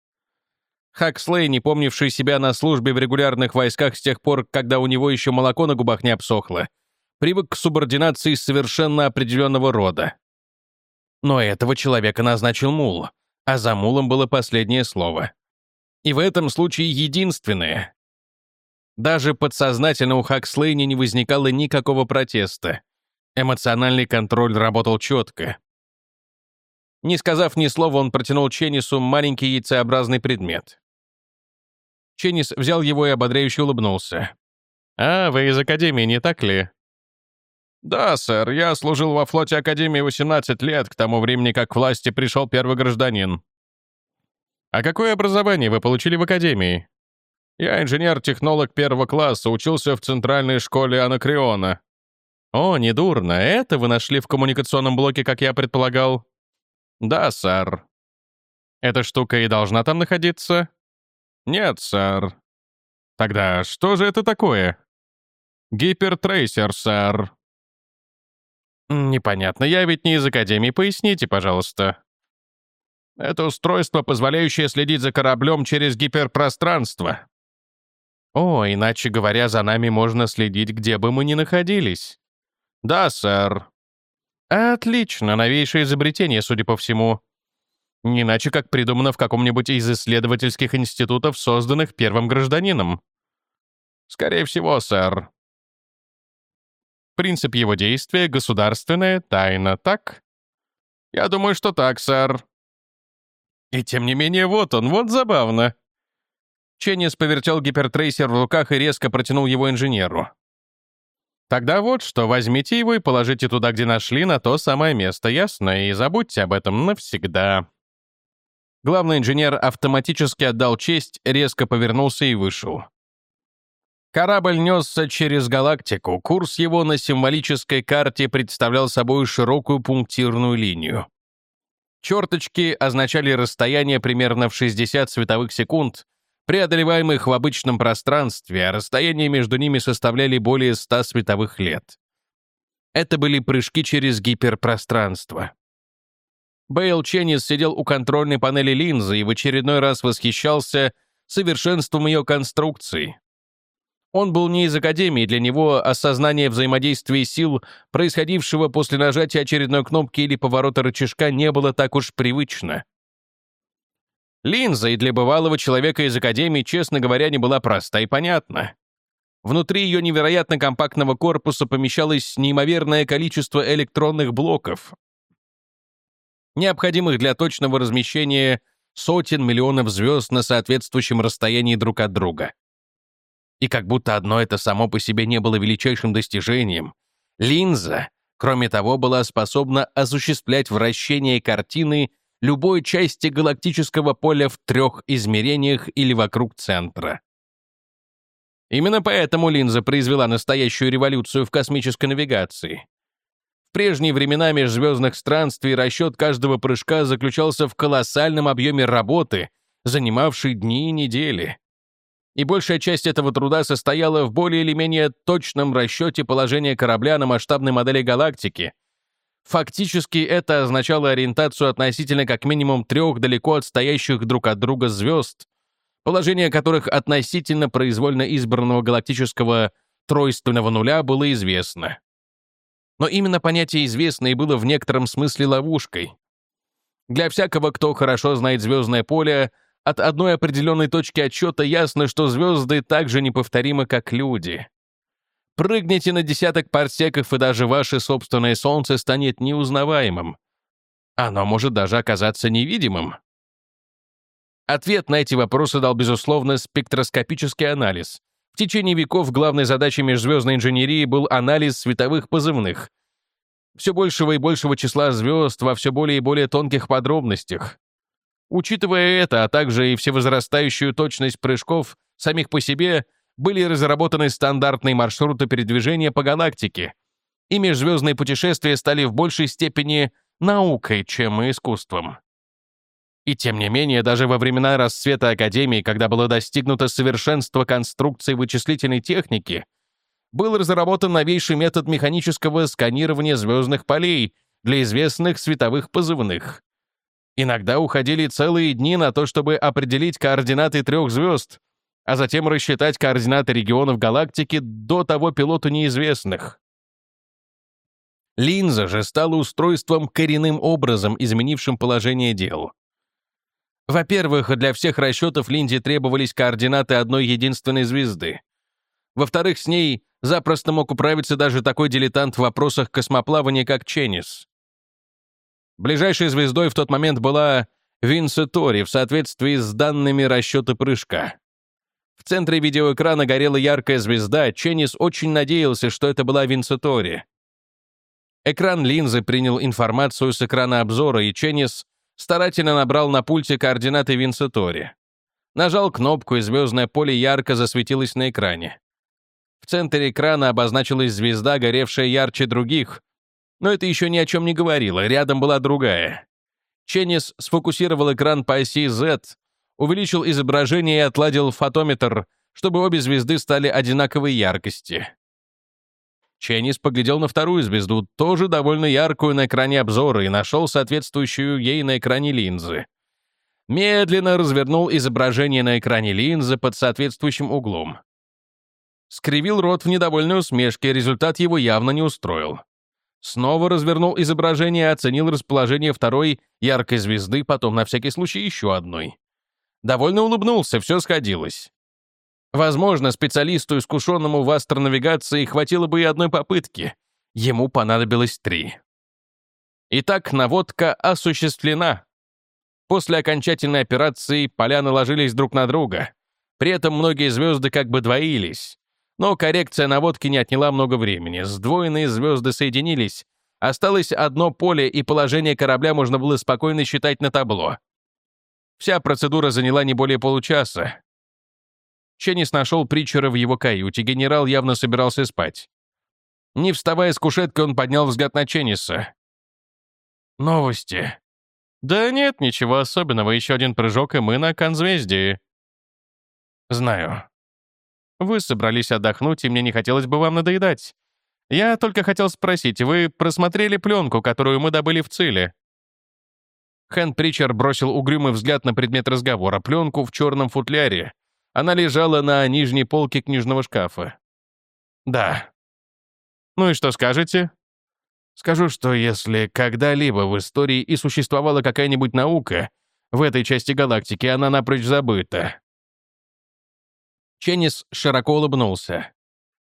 Хакслей, не помнивший себя на службе в регулярных войсках с тех пор, когда у него еще молоко на губах не обсохло, привык к субординации совершенно определенного рода. Но этого человека назначил Мул, а за Мулом было последнее слово. И в этом случае единственное. Даже подсознательно у Хакслейни не возникало никакого протеста. Эмоциональный контроль работал четко. Не сказав ни слова, он протянул Ченнису маленький яйцеобразный предмет. Ченнис взял его и ободряюще улыбнулся. «А, вы из Академии, не так ли?» «Да, сэр, я служил во флоте Академии 18 лет, к тому времени, как к власти пришел первый гражданин». «А какое образование вы получили в Академии?» «Я инженер-технолог первого класса, учился в центральной школе Анакреона». «О, недурно. Это вы нашли в коммуникационном блоке, как я предполагал?» «Да, сэр». «Эта штука и должна там находиться?» «Нет, сэр». «Тогда что же это такое?» «Гипертрейсер, сэр». «Непонятно, я ведь не из Академии, поясните, пожалуйста». «Это устройство, позволяющее следить за кораблем через гиперпространство». «О, иначе говоря, за нами можно следить, где бы мы ни находились». «Да, сэр». «Отлично, новейшее изобретение, судя по всему. Не иначе как придумано в каком-нибудь из исследовательских институтов, созданных первым гражданином. Скорее всего, сэр. Принцип его действия — государственная тайна, так? Я думаю, что так, сэр. И тем не менее, вот он, вот забавно. Ченнис повертел гипертрейсер в руках и резко протянул его инженеру. Тогда вот что, возьмите его и положите туда, где нашли, на то самое место, ясно? И забудьте об этом навсегда. Главный инженер автоматически отдал честь, резко повернулся и вышел. Корабль несся через галактику, курс его на символической карте представлял собой широкую пунктирную линию. Черточки означали расстояние примерно в 60 световых секунд, преодолеваемых в обычном пространстве, а расстояние между ними составляли более 100 световых лет. Это были прыжки через гиперпространство. Бейл Ченнис сидел у контрольной панели линзы и в очередной раз восхищался совершенством ее конструкции. Он был не из Академии, для него осознание взаимодействия сил, происходившего после нажатия очередной кнопки или поворота рычажка, не было так уж привычно. Линза и для бывалого человека из Академии, честно говоря, не была проста и понятна. Внутри ее невероятно компактного корпуса помещалось неимоверное количество электронных блоков, необходимых для точного размещения сотен миллионов звезд на соответствующем расстоянии друг от друга. И как будто одно это само по себе не было величайшим достижением, линза, кроме того, была способна осуществлять вращение картины любой части галактического поля в трех измерениях или вокруг центра. Именно поэтому линза произвела настоящую революцию в космической навигации. В прежние времена межзвездных странствий расчет каждого прыжка заключался в колоссальном объеме работы, занимавшей дни и недели. И большая часть этого труда состояла в более или менее точном расчете положения корабля на масштабной модели галактики. Фактически это означало ориентацию относительно как минимум трех далеко отстоящих друг от друга звезд, положение которых относительно произвольно избранного галактического тройственного нуля было известно. Но именно понятие «известное» было в некотором смысле ловушкой. Для всякого, кто хорошо знает звездное поле, от одной определенной точки отсчета ясно, что звезды так же неповторимы, как люди. Прыгните на десяток парсеков, и даже ваше собственное Солнце станет неузнаваемым. Оно может даже оказаться невидимым. Ответ на эти вопросы дал, безусловно, спектроскопический анализ. В течение веков главной задачей межзвездной инженерии был анализ световых позывных. Все большего и большего числа звезд во все более и более тонких подробностях. Учитывая это, а также и всевозрастающую точность прыжков самих по себе, были разработаны стандартные маршруты передвижения по галактике, и межзвездные путешествия стали в большей степени наукой, чем искусством. И тем не менее, даже во времена расцвета Академии, когда было достигнуто совершенство конструкции вычислительной техники, был разработан новейший метод механического сканирования звездных полей для известных световых позывных. Иногда уходили целые дни на то, чтобы определить координаты трех звезд, а затем рассчитать координаты регионов галактики до того пилоту неизвестных. Линза же стала устройством коренным образом, изменившим положение дел. Во-первых, для всех расчетов Линде требовались координаты одной единственной звезды. Во-вторых, с ней запросто мог управиться даже такой дилетант в вопросах космоплавания, как Ченнис. Ближайшей звездой в тот момент была Винсетори в соответствии с данными расчета прыжка. В центре видеоэкрана горела яркая звезда, Ченнис очень надеялся, что это была Винсетори. Экран линзы принял информацию с экрана обзора, и Ченнис старательно набрал на пульте координаты Винсетори. Нажал кнопку, и звездное поле ярко засветилось на экране. В центре экрана обозначилась звезда, горевшая ярче других, но это еще ни о чем не говорило, рядом была другая. Ченнис сфокусировал экран по оси Z, увеличил изображение и отладил фотометр, чтобы обе звезды стали одинаковой яркости. Ченнис поглядел на вторую звезду, тоже довольно яркую на экране обзора, и нашел соответствующую ей на экране линзы. Медленно развернул изображение на экране линзы под соответствующим углом. Скривил рот в недовольной усмешке, результат его явно не устроил. Снова развернул изображение оценил расположение второй яркой звезды, потом на всякий случай еще одной. Довольно улыбнулся, все сходилось. Возможно, специалисту, искушенному в астронавигации, хватило бы и одной попытки. Ему понадобилось три. Итак, наводка осуществлена. После окончательной операции поля наложились друг на друга. При этом многие звезды как бы двоились. Но коррекция наводки не отняла много времени. Сдвоенные звезды соединились. Осталось одно поле, и положение корабля можно было спокойно считать на табло. Вся процедура заняла не более получаса. Ченнис нашел Притчера в его каюте, генерал явно собирался спать. Не вставая с кушетки, он поднял взгляд на Ченниса. «Новости». «Да нет, ничего особенного, еще один прыжок, и мы на конзвездии». «Знаю. Вы собрались отдохнуть, и мне не хотелось бы вам надоедать. Я только хотел спросить, вы просмотрели пленку, которую мы добыли в Циле?» Хэн Причер бросил угрюмый взгляд на предмет разговора, пленку в черном футляре, Она лежала на нижней полке книжного шкафа. «Да». «Ну и что скажете?» «Скажу, что если когда-либо в истории и существовала какая-нибудь наука, в этой части галактики она напрочь забыта». Ченнис широко улыбнулся.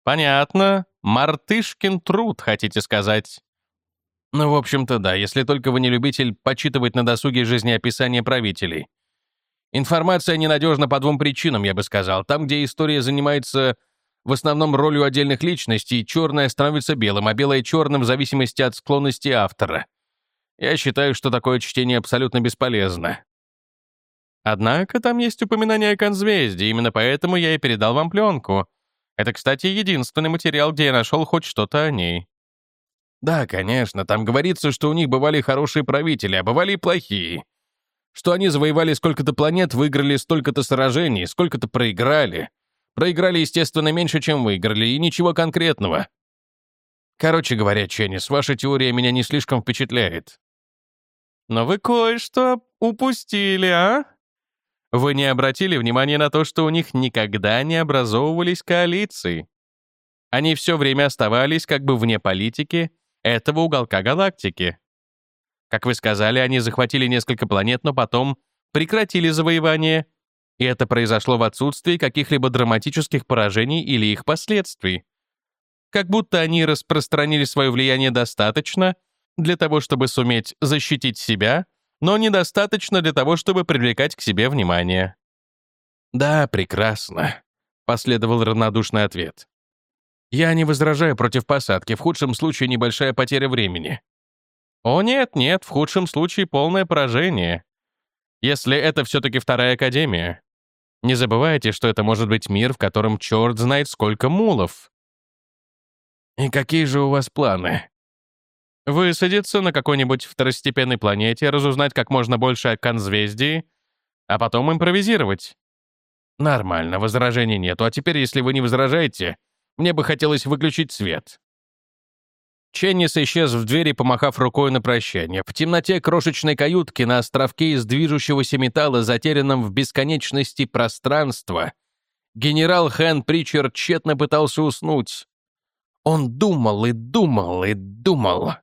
«Понятно. Мартышкин труд, хотите сказать?» «Ну, в общем-то, да, если только вы не любитель почитывать на досуге жизнеописания правителей. Информация ненадежна по двум причинам, я бы сказал. Там, где история занимается в основном ролью отдельных личностей, черное становится белым, а белое — черным в зависимости от склонности автора. Я считаю, что такое чтение абсолютно бесполезно. Однако там есть упоминание о конзвездии, именно поэтому я и передал вам пленку. Это, кстати, единственный материал, где я нашел хоть что-то о ней. Да, конечно, там говорится, что у них бывали хорошие правители, а бывали и плохие что они завоевали сколько-то планет, выиграли столько-то сражений, сколько-то проиграли. Проиграли, естественно, меньше, чем выиграли, и ничего конкретного. Короче говоря, Ченнис, ваша теория меня не слишком впечатляет. Но вы кое-что упустили, а? Вы не обратили внимания на то, что у них никогда не образовывались коалиции. Они все время оставались как бы вне политики этого уголка галактики. Как вы сказали, они захватили несколько планет, но потом прекратили завоевание, и это произошло в отсутствии каких-либо драматических поражений или их последствий. Как будто они распространили свое влияние достаточно для того, чтобы суметь защитить себя, но недостаточно для того, чтобы привлекать к себе внимание. «Да, прекрасно», — последовал равнодушный ответ. «Я не возражаю против посадки, в худшем случае небольшая потеря времени. О нет, нет, в худшем случае полное поражение. Если это все-таки вторая академия. Не забывайте, что это может быть мир, в котором черт знает сколько мулов. И какие же у вас планы? Высадиться на какой-нибудь второстепенной планете, разузнать как можно больше о конзвездии, а потом импровизировать. Нормально, возражений нету. А теперь, если вы не возражаете, мне бы хотелось выключить свет. Ченнис исчез в двери, помахав рукой на прощание. В темноте крошечной каютки на островке из движущегося металла, затерянном в бесконечности пространства, генерал Хэн Причер тщетно пытался уснуть. Он думал и думал и думал.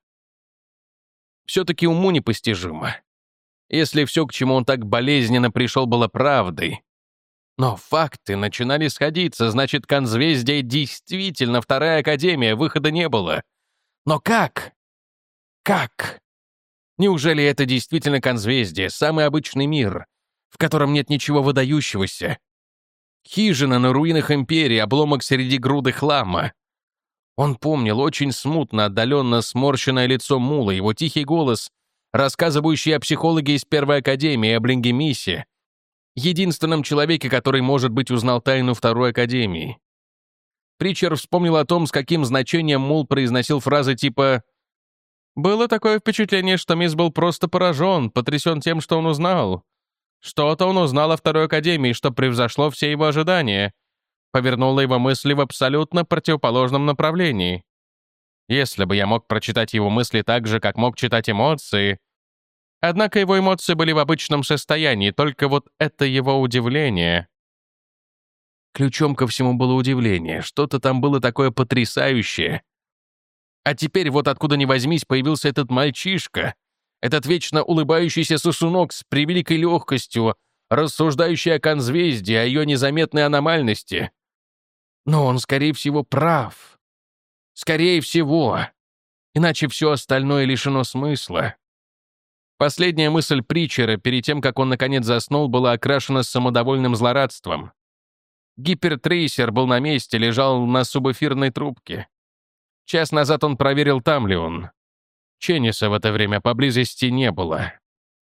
Все-таки уму непостижимо. Если все, к чему он так болезненно пришел, было правдой. Но факты начинали сходиться, значит, конзвездие действительно вторая академия, выхода не было. Но как? Как? Неужели это действительно конзвездие, самый обычный мир, в котором нет ничего выдающегося? Хижина на руинах Империи, обломок среди груды хлама. Он помнил очень смутно, отдаленно сморщенное лицо Мула, его тихий голос, рассказывающий о психологе из Первой Академии, о Блингемисе, единственном человеке, который, может быть, узнал тайну Второй Академии. Притчер вспомнил о том, с каким значением Мул произносил фразы типа «Было такое впечатление, что мисс был просто поражен, потрясен тем, что он узнал. Что-то он узнал о Второй Академии, что превзошло все его ожидания, повернуло его мысли в абсолютно противоположном направлении. Если бы я мог прочитать его мысли так же, как мог читать эмоции... Однако его эмоции были в обычном состоянии, только вот это его удивление. Ключом ко всему было удивление. Что-то там было такое потрясающее. А теперь вот откуда ни возьмись появился этот мальчишка, этот вечно улыбающийся сосунок с превеликой легкостью, рассуждающий о конзвездии, о ее незаметной аномальности. Но он, скорее всего, прав. Скорее всего. Иначе все остальное лишено смысла. Последняя мысль Притчера, перед тем, как он наконец заснул, была окрашена самодовольным злорадством. Гипертрейсер был на месте, лежал на субэфирной трубке. Час назад он проверил, там ли он. Ченниса в это время поблизости не было.